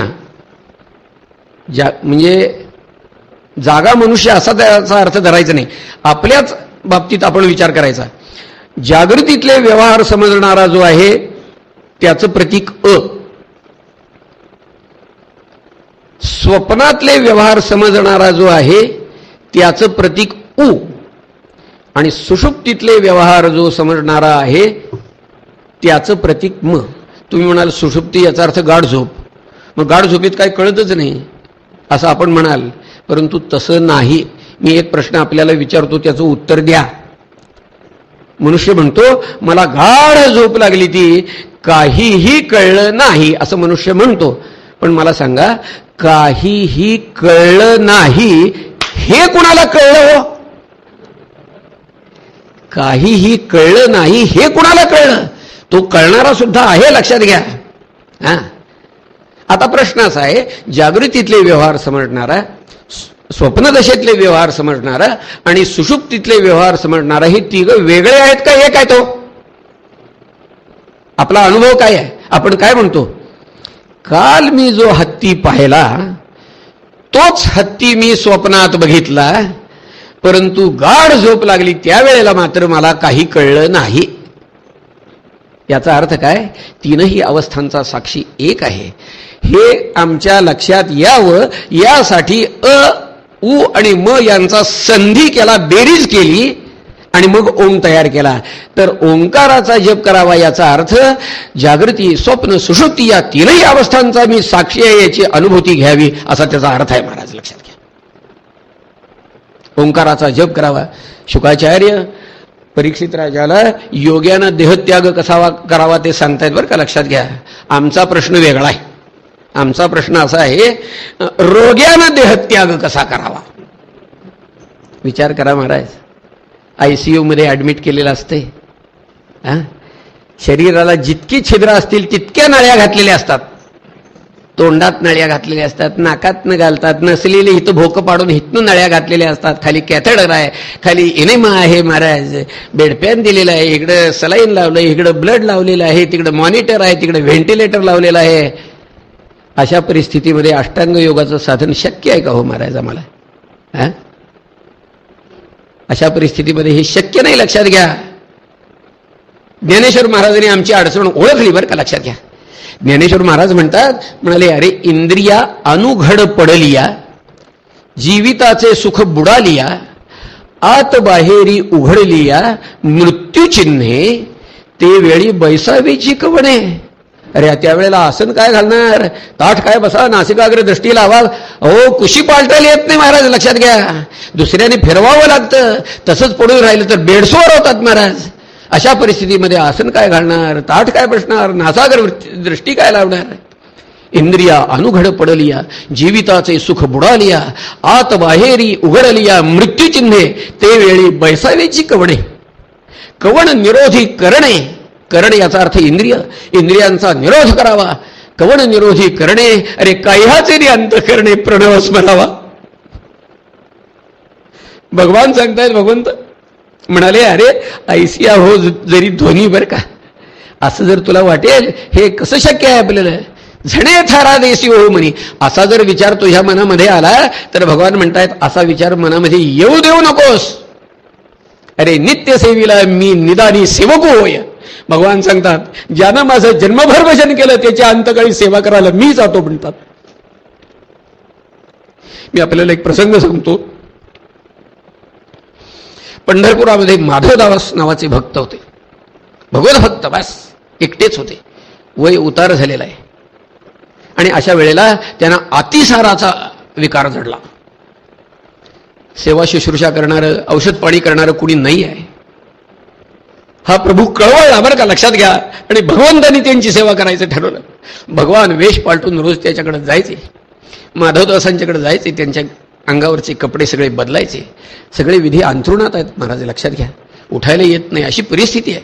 जा म्हणजे जागा मनुष्य असा त्याचा अर्थ धरायचा नाही. आपल्याच बाबतीत आपण विचार करायचा. जागृतीतले व्यवहार समजणारा जो आहे त्याचं प्रतीक अ. स्वप्नातले व्यवहार समजणारा जो आहे त्याचं प्रतीक उ. आणि सुषुप्तीतले व्यवहार जो समजणारा आहे त्याचं प्रतीक म. तुम्ही म्हणाल सुषुप्ती याचा अर्थ गाढ झोप मग गाढ झोपेत काय कळतच नाही असं आपण म्हणाल. परंतु तसं नाही. मी एक प्रश्न आपल्याला विचारतो त्याचं उत्तर द्या. मनुष्य म्हणतो मला गाढ झोप लागली ती काहीही कळलं नाही असं मनुष्य म्हणतो. पण मला सांगा काहीही कळलं नाही हे कुणाला कळलं हो? काहीही कळलं नाही हे कुणाला कळलं? तो कळणारा सुद्धा आहे लक्षात घ्या. हा? आता प्रश्न असा आहे जागृतीतले व्यवहार समजणारा स्वप्नदशेतले व्यवहार समजणारा आणि सुषुप्तीतले व्यवहार समजणारा हे तिघ वेगळे आहेत का एक आहे तो? आपला अनुभव काय आहे? आपण काय म्हणतो? काल मी जो हत्ती पाहिला तोच हत्ती मी स्वप्नात बघितला परंतु गाढ झोप लागली त्यावेळेला मात्र मला काही कळलं नाही. याचा अर्थ काय? तीनही अवस्थांचा साक्षी एक आहे. हे आमच्या लक्षात यावं यासाठी अ उ आणि म यांचा संधी केला बेरीज केली आणि मग ओम तयार केला. तर ओंकाराचा जप करावा याचा अर्थ जागृती स्वप्न सुषुप्ती या तीनही अवस्थांचा मी साक्षी आहे याची अनुभूती घ्यावी असा त्याचा अर्थ आहे महाराज लक्षात घ्या. ओंकाराचा जप करावा. शुकाचार्य परीक्षित राजाला योग्यानं देहत्याग कसा करावा ते सांगतायत बरं का लक्षात घ्या. आमचा प्रश्न वेगळा आहे. आमचा प्रश्न असा आहे रोग्यानं देहत्याग कसा करावा? विचार करा महाराज. आय सी यूमध्ये ॲडमिट केलेलं असते शरीराला जितकी छिद्र असतील तितक्या नळ्या घातलेल्या असतात. तोंडात नळ्या घातलेल्या असतात नाकात न घालतात नसलेले इथं भोकं पाडून हितनं नळ्या घातलेल्या असतात. खाली कॅथेडर आहे खाली एनेमा आहे महाराज. बेडपॅन दिलेलं आहे इकडं सलाईन लावलं इकडं ब्लड लावलेलं आहे तिकडं मॉनिटर आहे तिकडं व्हेंटिलेटर लावलेलं आहे. अशा परिस्थितीमध्ये अष्टांग योगाचं साधन शक्य आहे का हो महाराज आम्हाला? अशा परिस्थितीमध्ये हे शक्य नाही लक्षात घ्या. ज्ञानेश्वर महाराजांनी आमची अडचण ओळखली बरं का लक्षात घ्या. ज्ञानेश्वर महाराज म्हणतात म्हणाले अरे इंद्रिया अनुघड पडलिया जीविताचे सुख बुडालिया आत बाहेरी उघडलिया मृत्यूचिन्हे ते वेळी बैसावीची कवणे अरे त्यावेळेला आसन काय घालणार? ताठ काय बसा नासिकाग्र दृष्टी लावा. अहो कुशी पालटायला येत नाही महाराज लक्षात घ्या. दुसऱ्याने फिरवावं लागतं. तसंच पडून राहिलं तर बेडसोर होतात महाराज. अशा परिस्थितीमध्ये आसन काय घालणार? ताठ काय बसणार? नासागर दृष्टी काय लावणार? इंद्रिया अनुघड पडलिया जीविताचे सुख बुडालिया आत बाहेरी उघडलिया मृत्यूचिन्हे ते वेळी बैसावेची कवणे. कवण निरोधी करणे करण याचा अर्थ इंद्रिय. इंद्रियांचा निरोध करावा. कवण निरोधी करणे अरे काह्याचे अंत करणे प्रणव स्मरावा. भगवान सांगतायत भगवंत म्हणाले अरे ऐसिया हो जरी ध्वनी बर का. असं जर तुला वाटेल हे कसं शक्य आहे आपल्याला? झणे थारा देशी हो म्हणी. असा जर विचार तुझ्या मनामध्ये आला तर भगवान म्हणतायत असा विचार मनामध्ये येऊ देऊ नकोस. अरे नित्य सेवीला मी निदानी सेवकू होय. भगवान सांगतात ज्यानं माझं जन्मभर भजन केलं त्याच्या अंतकाळी सेवा करायला मी जातो म्हणतात. मी आपल्याला एक प्रसंग सांगतो. पंढरपुरामध्ये माधवदास नावाचे भक्त होते. भगवत भक्त बस एकटेच होते. वय उतार झालेला आहे. आणि अशा वेळेला त्यांना अतिसाराचा विकार जडला. सेवा शुश्रूषा करणारं औषध पाणी करणारं कुणी नाही आहे. हा प्रभू कळवळला बरं का लक्षात घ्या? आणि भगवंतांनी त्यांची सेवा करायचं ठरवलं. भगवान वेश पालटून रोज त्याच्याकडे जायचे. माधवदासांच्याकडे जायचे त्यांच्या अंगावरचे कपडे सगळे बदलायचे. सगळे विधी अंथरुणात आहेत महाराज लक्षात घ्या. उठायला येत नाही अशी परिस्थिती आहे.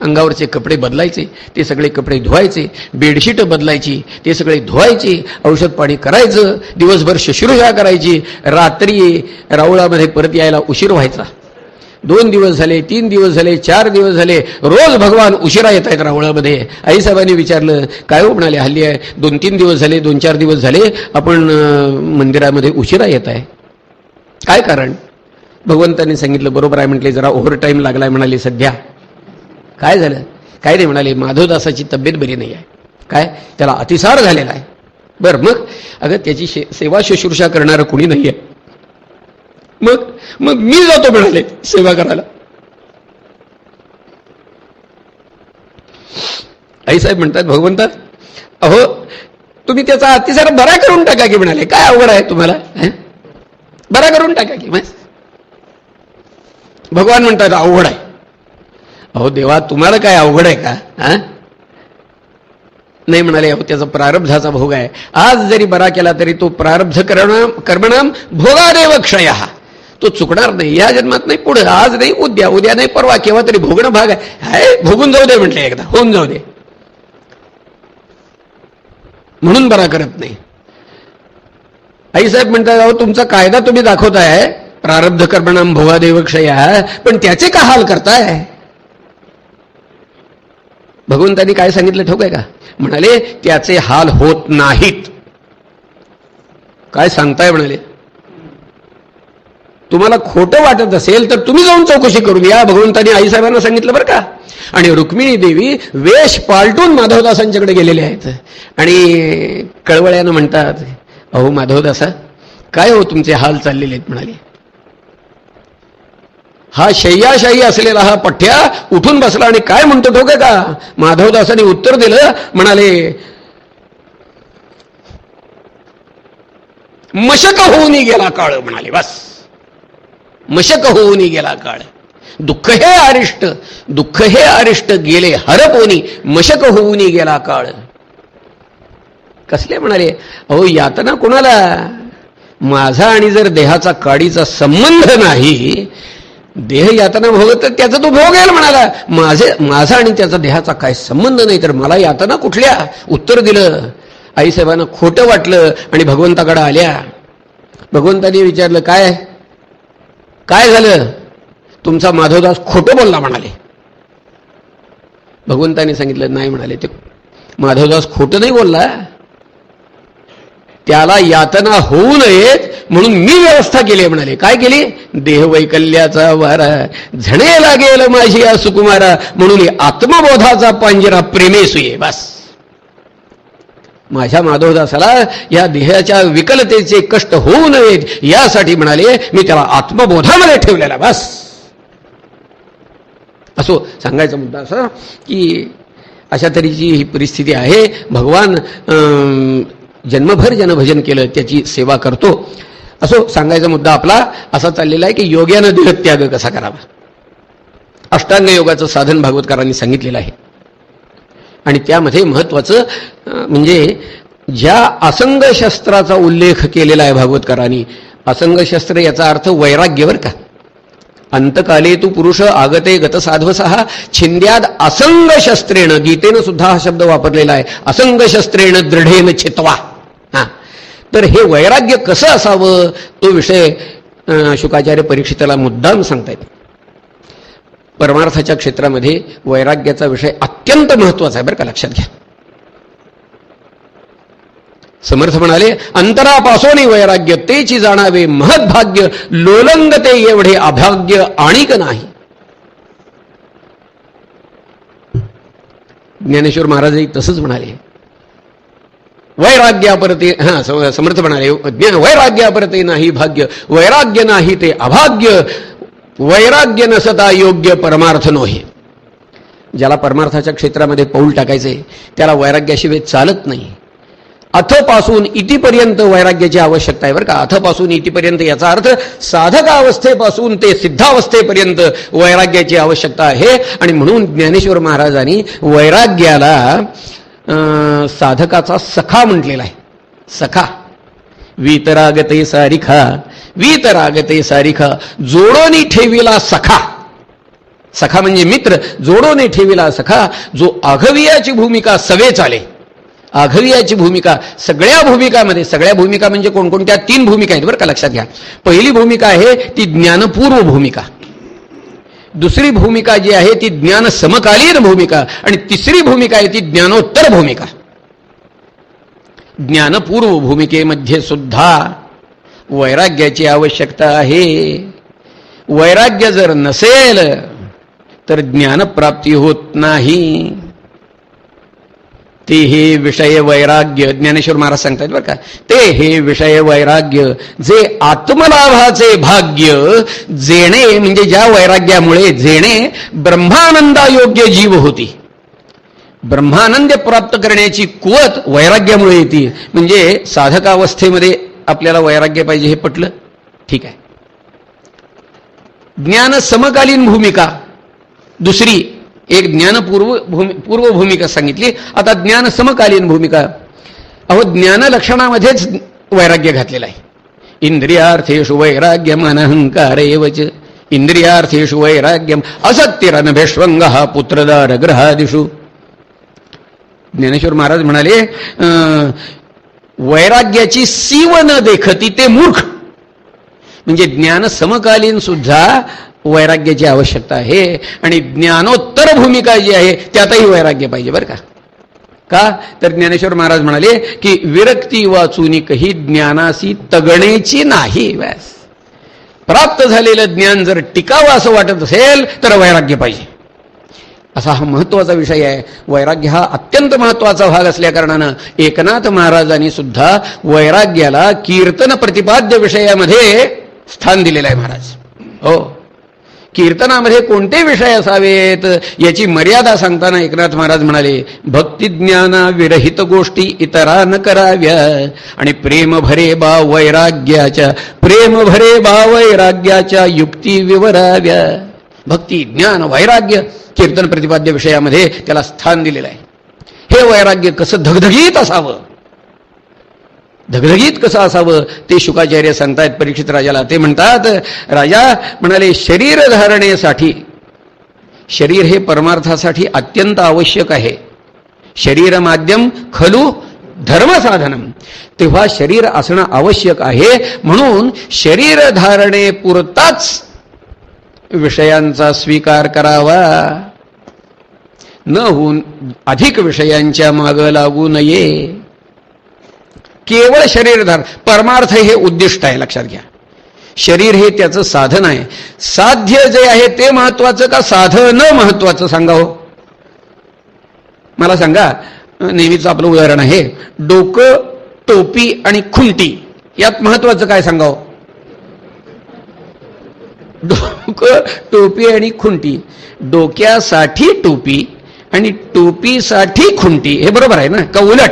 अंगावरचे कपडे बदलायचे ते सगळे कपडे धुवायचे बेडशीट बदलायची ते सगळे धुवायचे औषध पाणी करायचं दिवसभर शुश्रूषा करायची रात्री रावळामध्ये परत यायला उशीर व्हायचा. दोन दिवस झाले तीन दिवस झाले चार दिवस झाले रोज भगवान उशिरा येत आहेत रावळामध्ये आईसाहेबांनी विचारलं काय हो म्हणाले हल्ली आहे दोन तीन दिवस झाले दोन चार दिवस झाले आपण मंदिरामध्ये उशिरा येत आहे. काय कारण? भगवंतांनी सांगितलं बरोबर आहे म्हटले जरा ओव्हर टाईम लागलाय म्हणाले सध्या. काय झालं? काय नाही म्हणाले माधवदासाची तब्येत बरी नाही आहे. काय? त्याला अतिसार झालेला आहे. बरं मग? अगं त्याची शे सेवा शुश्रूषा करणारं कुणी नाही आहे मग मग मी जातो म्हणाले सेवा करायला. आईसाहेब म्हणतात भगवंतात अहो तुम्ही त्याचा अतिसार बरा करून टाका की म्हणाले. काय अवघड आहे तुम्हाला बरा करून टाका की भगवान म्हणतात अवघड आहे. अहो देवा तुम्हाला काय अवघड आहे का हा? नाही म्हणाले अहो त्याचा प्रारब्धाचा भोग आहे. आज जरी बरा केला तरी तो प्रारब्ध करण कर्मणाम भोगादेव क्षय तो चुकणार नाही. या जन्मात नाही पुढे आज नाही उद्या. उद्या नाही परवा. केव्हा तरी भोगणं भाग आहे. भोगून जाऊ दे म्हटलं एकदा. होऊन जाऊ दे. म्हणून बरा करत नाही. आईसाहेब म्हणतात अहो तुमचा कायदा तुम्ही दाखवताय. प्रारब्ध कर्मणाम भवादेवक्षया पण त्याचे का हाल करताय? भगवंतांनी काय सांगितलं ठोक आहे का? म्हणाले त्याचे हाल होत नाहीत. काय सांगताय म्हणाले? तुम्हाला खोटं वाटत असेल तर तुम्ही जाऊन चौकशी करून या. भगवंतानी आईसाहेबांना सांगितलं बरं का? आणि रुक्मिणी देवी वेश पालटून माधवदासांच्याकडे गेलेले आहेत. आणि कळवळ्यानं म्हणतात अहो माधवदासा काय हो तुमचे हाल चाललेले आहेत? म्हणाले. हा शय्याशाही असलेला हा पठ्या उठून बसला आणि काय म्हणतो ठोके का? माधवदासाने उत्तर दिलं म्हणाले मशक होऊन गेला काळ म्हणाले बस. मशक होऊन गेला काळ. दुःख हे अरिष्ट दुःख हे अरिष्ट गेले हरपोनी मशक होऊन गेला काळ. कसले म्हणाले? अहो यातना कोणाला? माझा आणि जर देहाचा काडीचा संबंध नाही देह यातना भोगत तर त्याचा तो भोगेल म्हणाला. माझे माझा आणि त्याचा देहाचा काय संबंध नाही तर मला यातना कुठल्या? उत्तर दिलं. आईसाहेबांना खोटं वाटलं आणि भगवंताकडे आल्या. भगवंतानी विचारलं काय? काय झालं? तुमचा माधवदास खोटं बोलला म्हणाले. भगवंतांनी सांगितलं नाही म्हणाले ते. माधवदास खोटं नाही बोलला. त्याला यातना होऊ नयेत म्हणून मी व्यवस्था केली म्हणाले. काय केली? देहवैकल्याचा वारा झणे लागेल माझी या सुकुमारा म्हणून आत्मबोधाचा पांजरा प्रेमेसुये बस. माझ्या माधवदासाला या देहाच्या विकलतेचे कष्ट होऊ नयेत यासाठी म्हणाले मी त्याला आत्मबोधामध्ये ठेवलेला बस. असो सांगायचा मुद्दा असा की अशा तऱ्हेची ही परिस्थिती आहे. भगवान जन्मभर जनभजन केलं त्याची सेवा करतो. असो सांगायचा मुद्दा आपला असा चाललेला आहे की योग्यानं देहत्याग कसा करावा? अष्टांग योगाचं साधन भागवतकारांनी सांगितलेलं आहे. आणि त्यामध्ये महत्वाचं म्हणजे ज्या असंग शस्त्राचा उल्लेख केलेला आहे भागवतकरांनी असंग शस्त्र याचा अर्थ वैराग्यवर का? अंतकाले तू पुरुष आगते गतसाध्वसहा छिंद्याद असंग शस्त्रेण गीतेनं सुद्धा हा शब्द वापरलेला आहे असंग शस्त्रेण दृढेन छित्वा. हा. तर हे वैराग्य कसं असावं? तो विषय शुकाचार्य परीक्षिताला मुद्दाम सांगतायत. परमार्थाच्या क्षेत्रामध्ये वैराग्याचा विषय अत्यंत महत्त्वाचा आहे बरं का? लक्षात घ्या. समर्थ म्हणाले अंतरापासून वैराग्य तेची जाणावे महद्भाग्य लोलंगते एवढे अभाग्य आणिक नाही. ज्ञानेश्वर महाराजही तसंच म्हणाले. वैराग्यापरते हा समर्थ म्हणाले वैराग्यापरते नाही भाग्य वैराग्य नाही ते अभाग्य वैराग्य नसता योग्य परमार्थ नोहे. ज्याला परमार्थाच्या क्षेत्रामध्ये पाऊल टाकायचे त्याला वैराग्याशिवाय चालत नाही. अथपासून इतिपर्यंत वैराग्याची आवश्यकता आहे बरं का? अथपासून इतिपर्यंत याचा अर्थ साधक अवस्थेपासून ते सिद्धावस्थेपर्यंत वैराग्याची आवश्यकता आहे. आणि म्हणून ज्ञानेश्वर महाराजांनी वैराग्याला साधकाचा सखा म्हटलेला आहे. सखा. वीतरागते सारिखा वीतरागते सारिखा जोडोनी ठेविला सखा. सखा म्हणजे मित्र जोडोने ठेविला सखा जो आघवियाची भूमिका सवे चाले. आघवियाची भूमिका सगळ्या भूमिकामध्ये सगळ्या भूमिका म्हणजे कोणकोणत्या? तीन भूमिका आहेत बरं का लक्षात घ्या. पहिली भूमिका आहे ती ज्ञानपूर्व भूमिका. दुसरी भूमिका जी आहे ती ज्ञान समकालीन भूमिका. आणि तिसरी भूमिका आहे ती ज्ञानोत्तर भूमिका. ज्ञानपूर्व भूमिकेमध्ये सुद्धा वैराग्याची आवश्यकता आहे. वैराग्य जर नसेल तर ज्ञानप्राप्ती होत नाही. ते हे विषय वैराग्य ज्ञानेश्वर महाराज सांगतात बरं का. ते हे विषय वैराग्य जे आत्मलाभाचे भाग्य जेणे म्हणजे ज्या वैराग्यामुळे जेणे ब्रह्मानंदायोग्य जीव होती. ब्रह्मानंद प्राप्त करण्याची कुवत वैराग्यामुळे येते. म्हणजे साधकावस्थेमध्ये आपल्याला वैराग्य पाहिजे हे पटलं? ठीक आहे. ज्ञान समकालीन भूमिका. दुसरी एक ज्ञानपूर्व भूमि पूर्व भूमिका सांगितली. आता ज्ञान समकालीन भूमिका. अहो ज्ञान लक्षणामध्येच वैराग्य घातलेलं आहे. इंद्रियार्थेषु वैराग्य अनहंकार एवच इंद्रियार्थेषु वैराग्यम असत्यरनभेष्वंग पुत्रदार ग्रहादिषु ज्ञानेश्वर महाराज म्हणाले वैराग्याची सीव न देखती ते मूर्ख. म्हणजे ज्ञान समकालीन सुद्धा वैराग्याची आवश्यकता आहे आणि ज्ञानोत्तर भूमिका जी आहे त्यातही वैराग्य पाहिजे बरं का? का? तर ज्ञानेश्वर महाराज म्हणाले की विरक्ती वाचून काही ज्ञानाशी तगणेची नाही व्यास प्राप्त झालेलं ज्ञान जर टिकावं असं वाटत असेल तर वैराग्य पाहिजे. असा हा महत्त्वाचा विषय आहे. वैराग्य हा अत्यंत महत्त्वाचा भाग असल्याकारणानं एकनाथ महाराजांनी सुद्धा वैराग्याला कीर्तन प्रतिपाद्य विषयामध्ये स्थान दिलेलं आहे महाराज. हो. कीर्तनामध्ये कोणते विषय असावेत याची मर्यादा सांगताना एकनाथ महाराज म्हणाले भक्तिज्ञाना विरहित गोष्टी इतरा न कराव्या आणि प्रेम भरे बा वैराग्याच्या प्रेम भरे बा वैराग्याच्या युक्ती विवराव्या. भक्ती ज्ञान वैराग्य कीर्तन प्रतिपाद्य विषयामध्ये त्याला स्थान दिलेलं आहे. हे वैराग्य कसं धगधगीत असावं? धगधगीत कसं असावं? ते शुकाचार्य सांगतायत परीक्षित राजाला. ते म्हणतात राजा म्हणाले शरीर धारणेसाठी शरीर हे परमार्थासाठी अत्यंत आवश्यक आहे. शरीर माध्यम खलू धर्मसाधनम तेव्हा शरीर असणं आवश्यक आहे म्हणून शरीर धारणे पुरताच विषयांचा स्वीकार करावा. न होऊन अधिक विषयांच्या माग लागू नये. केवळ शरीरधार परमार्थ हे उद्दिष्ट आहे लक्षात घ्या. शरीर हे त्याचं साधन आहे. साध्य जे आहे ते महत्वाचं का साधन महत्वाचं सांगा हो? मला सांगा नेहमीच आपलं उदाहरण आहे. डोकं टोपी आणि खुंटी यात महत्वाचं काय सांगावं हो? डोकं टोपी आणि खुंटी. डोक्यासाठी टोपी आणि टोपीसाठी खुंटी. हे बरोबर आहे ना? का उलट?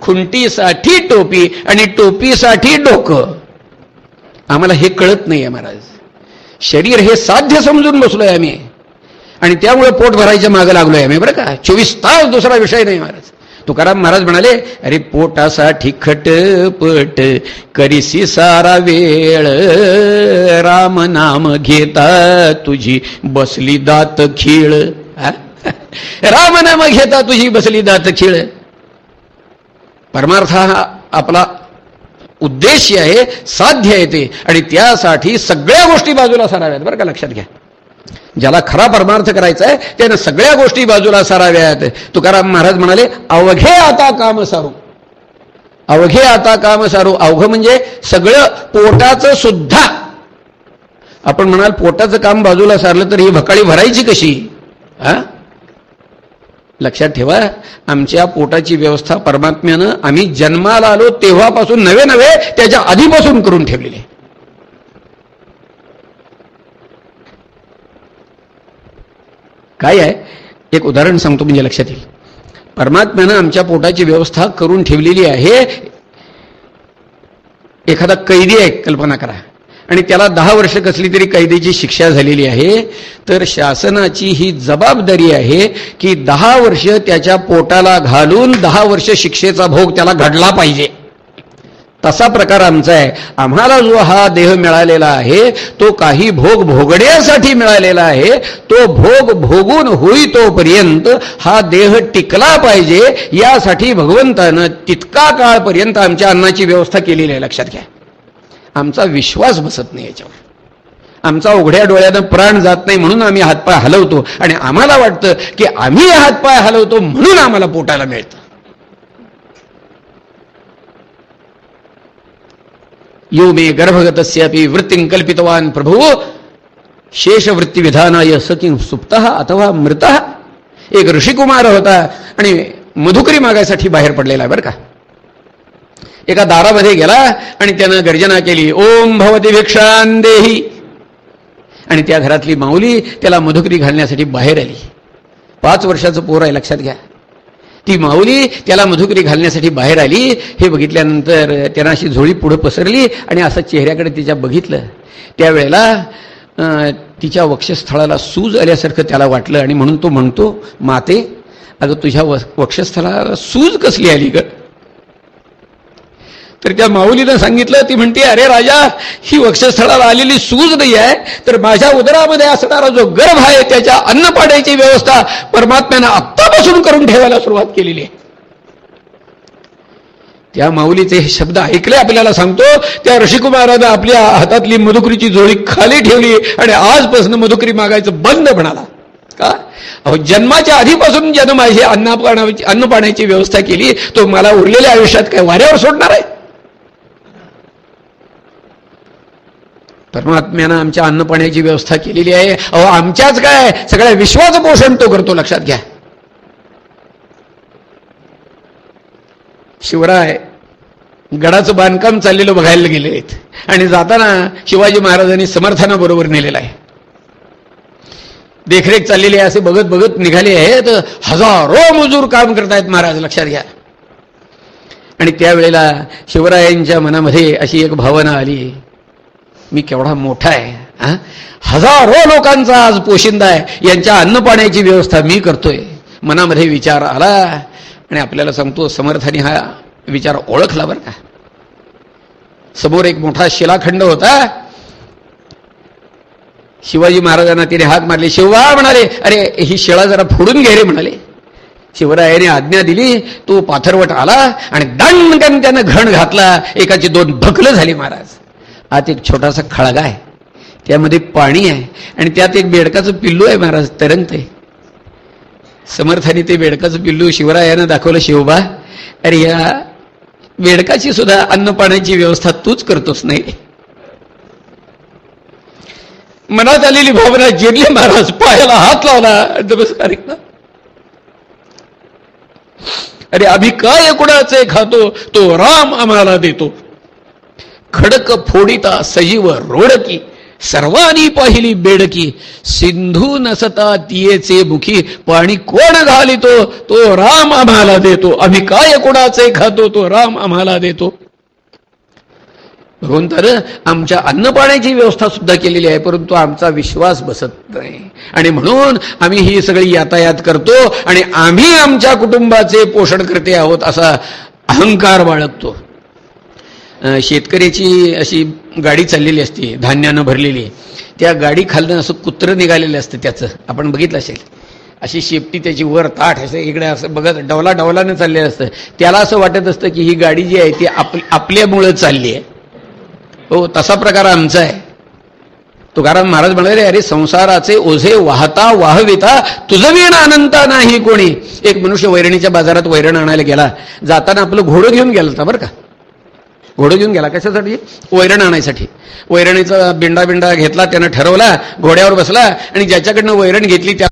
खुंटीसाठी टोपी आणि टोपीसाठी डोकं. आम्हाला हे कळत नाही आहे महाराज. शरीर हे साध्य समजून बसलोय आम्ही. आणि त्यामुळे पोट भरायच्या मागं लागलोय आम्ही बरं का? चोवीस तास दुसरा विषय नाही महाराज. तुकाराम महाराज म्हणाले अरे पोटासाठी खटपट करीसी सारा वेळ. राम नाम घेता तुझी बसली दात खिळ. राम नाम घेता तुझी बसली दात खिळ. परमार्थ हा आपला उद्देश आहे साध्य आहे ते. आणि त्यासाठी सगळ्या गोष्टी बाजूला साराव्यात. बरं का लक्षात घ्या. ज्याला खरा परमार्थ करायचा आहे त्यानं सगळ्या गोष्टी बाजूला साराव्यात. तुकाराम महाराज म्हणाले अवघे आता काम सारू. अवघे आता काम सारू. अवघ म्हणजे सगळं पोटाचं सुद्धा. आपण म्हणाल पोटाचं काम बाजूला सारलं तर ही भकाळी भरायची कशी? हा लक्षात ठेवा आमच्या पोटाची व्यवस्था परमात्म्यानं आम्ही जन्माला आलो तेव्हापासून नवे नवे त्याच्या आधीपासून करून ठेवलेले. काय आहे? एक उदाहरण सांगतो म्हणजे लक्षात येईल. परमात्म्यानं आमच्या पोटाची व्यवस्था करून ठेवलेली आहे. एखादा कैदी आहे कल्पना करा. आणि त्याला दहा वर्ष कसली तरी कैदेची शिक्षा झालेली आहे. तर शासनाची ही जबाबदारी आहे की दहा वर्ष त्याच्या पोटाला घालून दहा वर्ष शिक्षेचा भोग त्याला घडला पाहिजे. तसा प्रकार आमचा आहे. आम्हाला जो हा देह मिळालेला आहे तो काही भोग भोगण्यासाठी मिळालेला आहे तो भोग भोगून होई तोपर्यंत हा देह टिकला पाहिजे यासाठी भगवंतानं तितका काळपर्यंत आमच्या अन्नाची व्यवस्था केलेली आहे. लक्षात घ्या. आमचा विश्वास बसत नाही याच्यावर. आमचा उघड्या डोळ्यानं प्राण जात नाही म्हणून आम्ही हातपाय हलवतो. आणि आम्हाला वाटतं की आम्ही हातपाय हलवतो म्हणून आम्हाला पोटायला मिळतं. यो मे गर्भगतस्यापि वृत्तिं कल्पितवान प्रभू। शेषवृत्ती विधानाय सती सुप्त अथवा मृत। एक ऋषिकुमार होता आणि मधुकरी मागायसाठी बाहेर पडलेला आहे बरं का। एका दारामध्ये गेला आणि त्यानं गर्जना केली ओम भवती भिक्षान देही. आणि त्या घरातली माऊली त्याला मधुकरी घालण्यासाठी बाहेर आली. पाच वर्षाचं पोर आहे लक्षात घ्या. ती माऊली त्याला मधुकरी घालण्यासाठी बाहेर आली. हे बघितल्यानंतर त्यांना अशी झोळी पुढं पसरली आणि असं चेहऱ्याकडे तिच्या बघितलं. त्यावेळेला तिच्या वक्षस्थळाला सूज आल्यासारखं त्याला वाटलं आणि म्हणून तो म्हणतो माते अगं तुझ्या वक्षस्थळाला सूज कसली आली ग? तर त्या माऊलीनं सांगितलं ती म्हणते अरे राजा ही वक्षस्थळाला आलेली सूज नाही आहे तर माझ्या उदरामध्ये असणारा जो गर्भ आहे त्याच्या अन्न पाण्याची व्यवस्था परमात्म्यानं आत्तापासून करून ठेवायला सुरुवात केलेली आहे. त्या माऊलीचे हे शब्द ऐकले आपल्याला सांगतो त्या ऋषिकुमारानं आपल्या हातातली मधुकरीची जोडी खाली ठेवली आणि आजपासून मधुकरी मागायचं बंद म्हणाला. का? अहो जन्माच्या आधीपासून ज्यानं माझी अन्नपाण्याची अन्न पाण्याची व्यवस्था केली तो मला उरलेल्या आयुष्यात काय वाऱ्यावर सोडणार आहे? परमात्म्यानं आमच्या अन्नपाण्याची व्यवस्था केलेली आहे. अहो आमच्याच काय? सगळ्या विश्वाचं पोषण तो करतो. लक्षात घ्या. शिवराय गडाचं बांधकाम चाललेलं बघायला गेले आहेत आणि जाताना शिवाजी महाराजांनी समर्थनाबरोबर नेलेलं आहे. देखरेख चाललेली आहे असे बघत बघत निघाले आहेत. हजारो मजूर काम करतायत महाराज लक्षात घ्या. आणि त्यावेळेला शिवरायांच्या मनामध्ये अशी एक भावना आली. मी केवढा मोठा आहे हजारो लोकांचा आज पोशिंदा आहे. यांच्या अन्नपाण्याची व्यवस्था मी करतोय. मनामध्ये विचार आला आणि आपल्याला सांगतो समर्थानी हा विचार ओळखला बरं का? समोर एक मोठा शिलाखंड होता. शिवाजी महाराजांना तिने हाक मारले. शिवा म्हणाले अरे ही शिळा जरा फोडून घे रे म्हणाले. शिवरायाने आज्ञा दिली. तो पाथरवट आला आणि दणकन त्यानं घण घातला. एकाची दोन भकलं झाली महाराज. आत एक छोटासा खळगा आहे. त्यामध्ये पाणी आहे आणि त्यात एक बेडकाचं पिल्लू आहे महाराज तरंगते समर्थाने ते बेडकाचं पिल्लू शिवरायानं दाखवलं शिवबा अरे या बेडकाची सुद्धा अन्न पाण्याची व्यवस्था तूच करतोस नाही. मनात आलेली भावना जिरली महाराज पायाला हात लावला. नमस्कार अरे आम्ही काय कुणाचे खातो तो राम आम्हाला देतो. खडक फोडिता सजीव रोडकी. सर्वांनी पाहिली बेडकी. सिंधू नसता तियेचे मुखी. पाणी कोण घालितो? तो राम आम्हाला देतो. आम्ही काय कोणाचे खातो? तो राम आम्हाला देतो. भगवंतानं आमच्या अन्नपाण्याची व्यवस्था सुद्धा केलेली आहे. परंतु आमचा विश्वास बसत नाही. आणि म्हणून आम्ही ही सगळी यातायात करतो आणि आम्ही आमच्या कुटुंबाचे पोषण करते आहोत असा अहंकार बाळगतो. शेतकऱ्याची अशी गाडी चाललेली असते धान्यानं भरलेली. त्या गाडी खालनं असं कुत्रं निघालेलं असतं त्याचं. आपण बघितलं असेल. अशी शेपटी त्याची वर ताठ असं इकडे असं बघत डवला डवलानं चाललेलं असतं. त्याला असं वाटत असतं की ही गाडी जी आहे ती आप आपल्यामुळं चालली आहे. हो तसा प्रकार आमचा आहे. तुकाराम महाराज म्हणाले अरे संसाराचे ओझे वाहता वाहविता तुझं वेण अनंता नाही कोणी. एक मनुष्य वैरणीच्या बाजारात वैरण आणायला गेला. जाताना आपलं घोडं घेऊन गेला होता बरं का. घोडं घेऊन गेला. कशासाठी? वैरण आणायसाठी. वैरणीचा बिंडा बिंडा घेतला त्यानं ठरवला घोड्यावर बसला आणि ज्याच्याकडनं वैरण घेतली त्या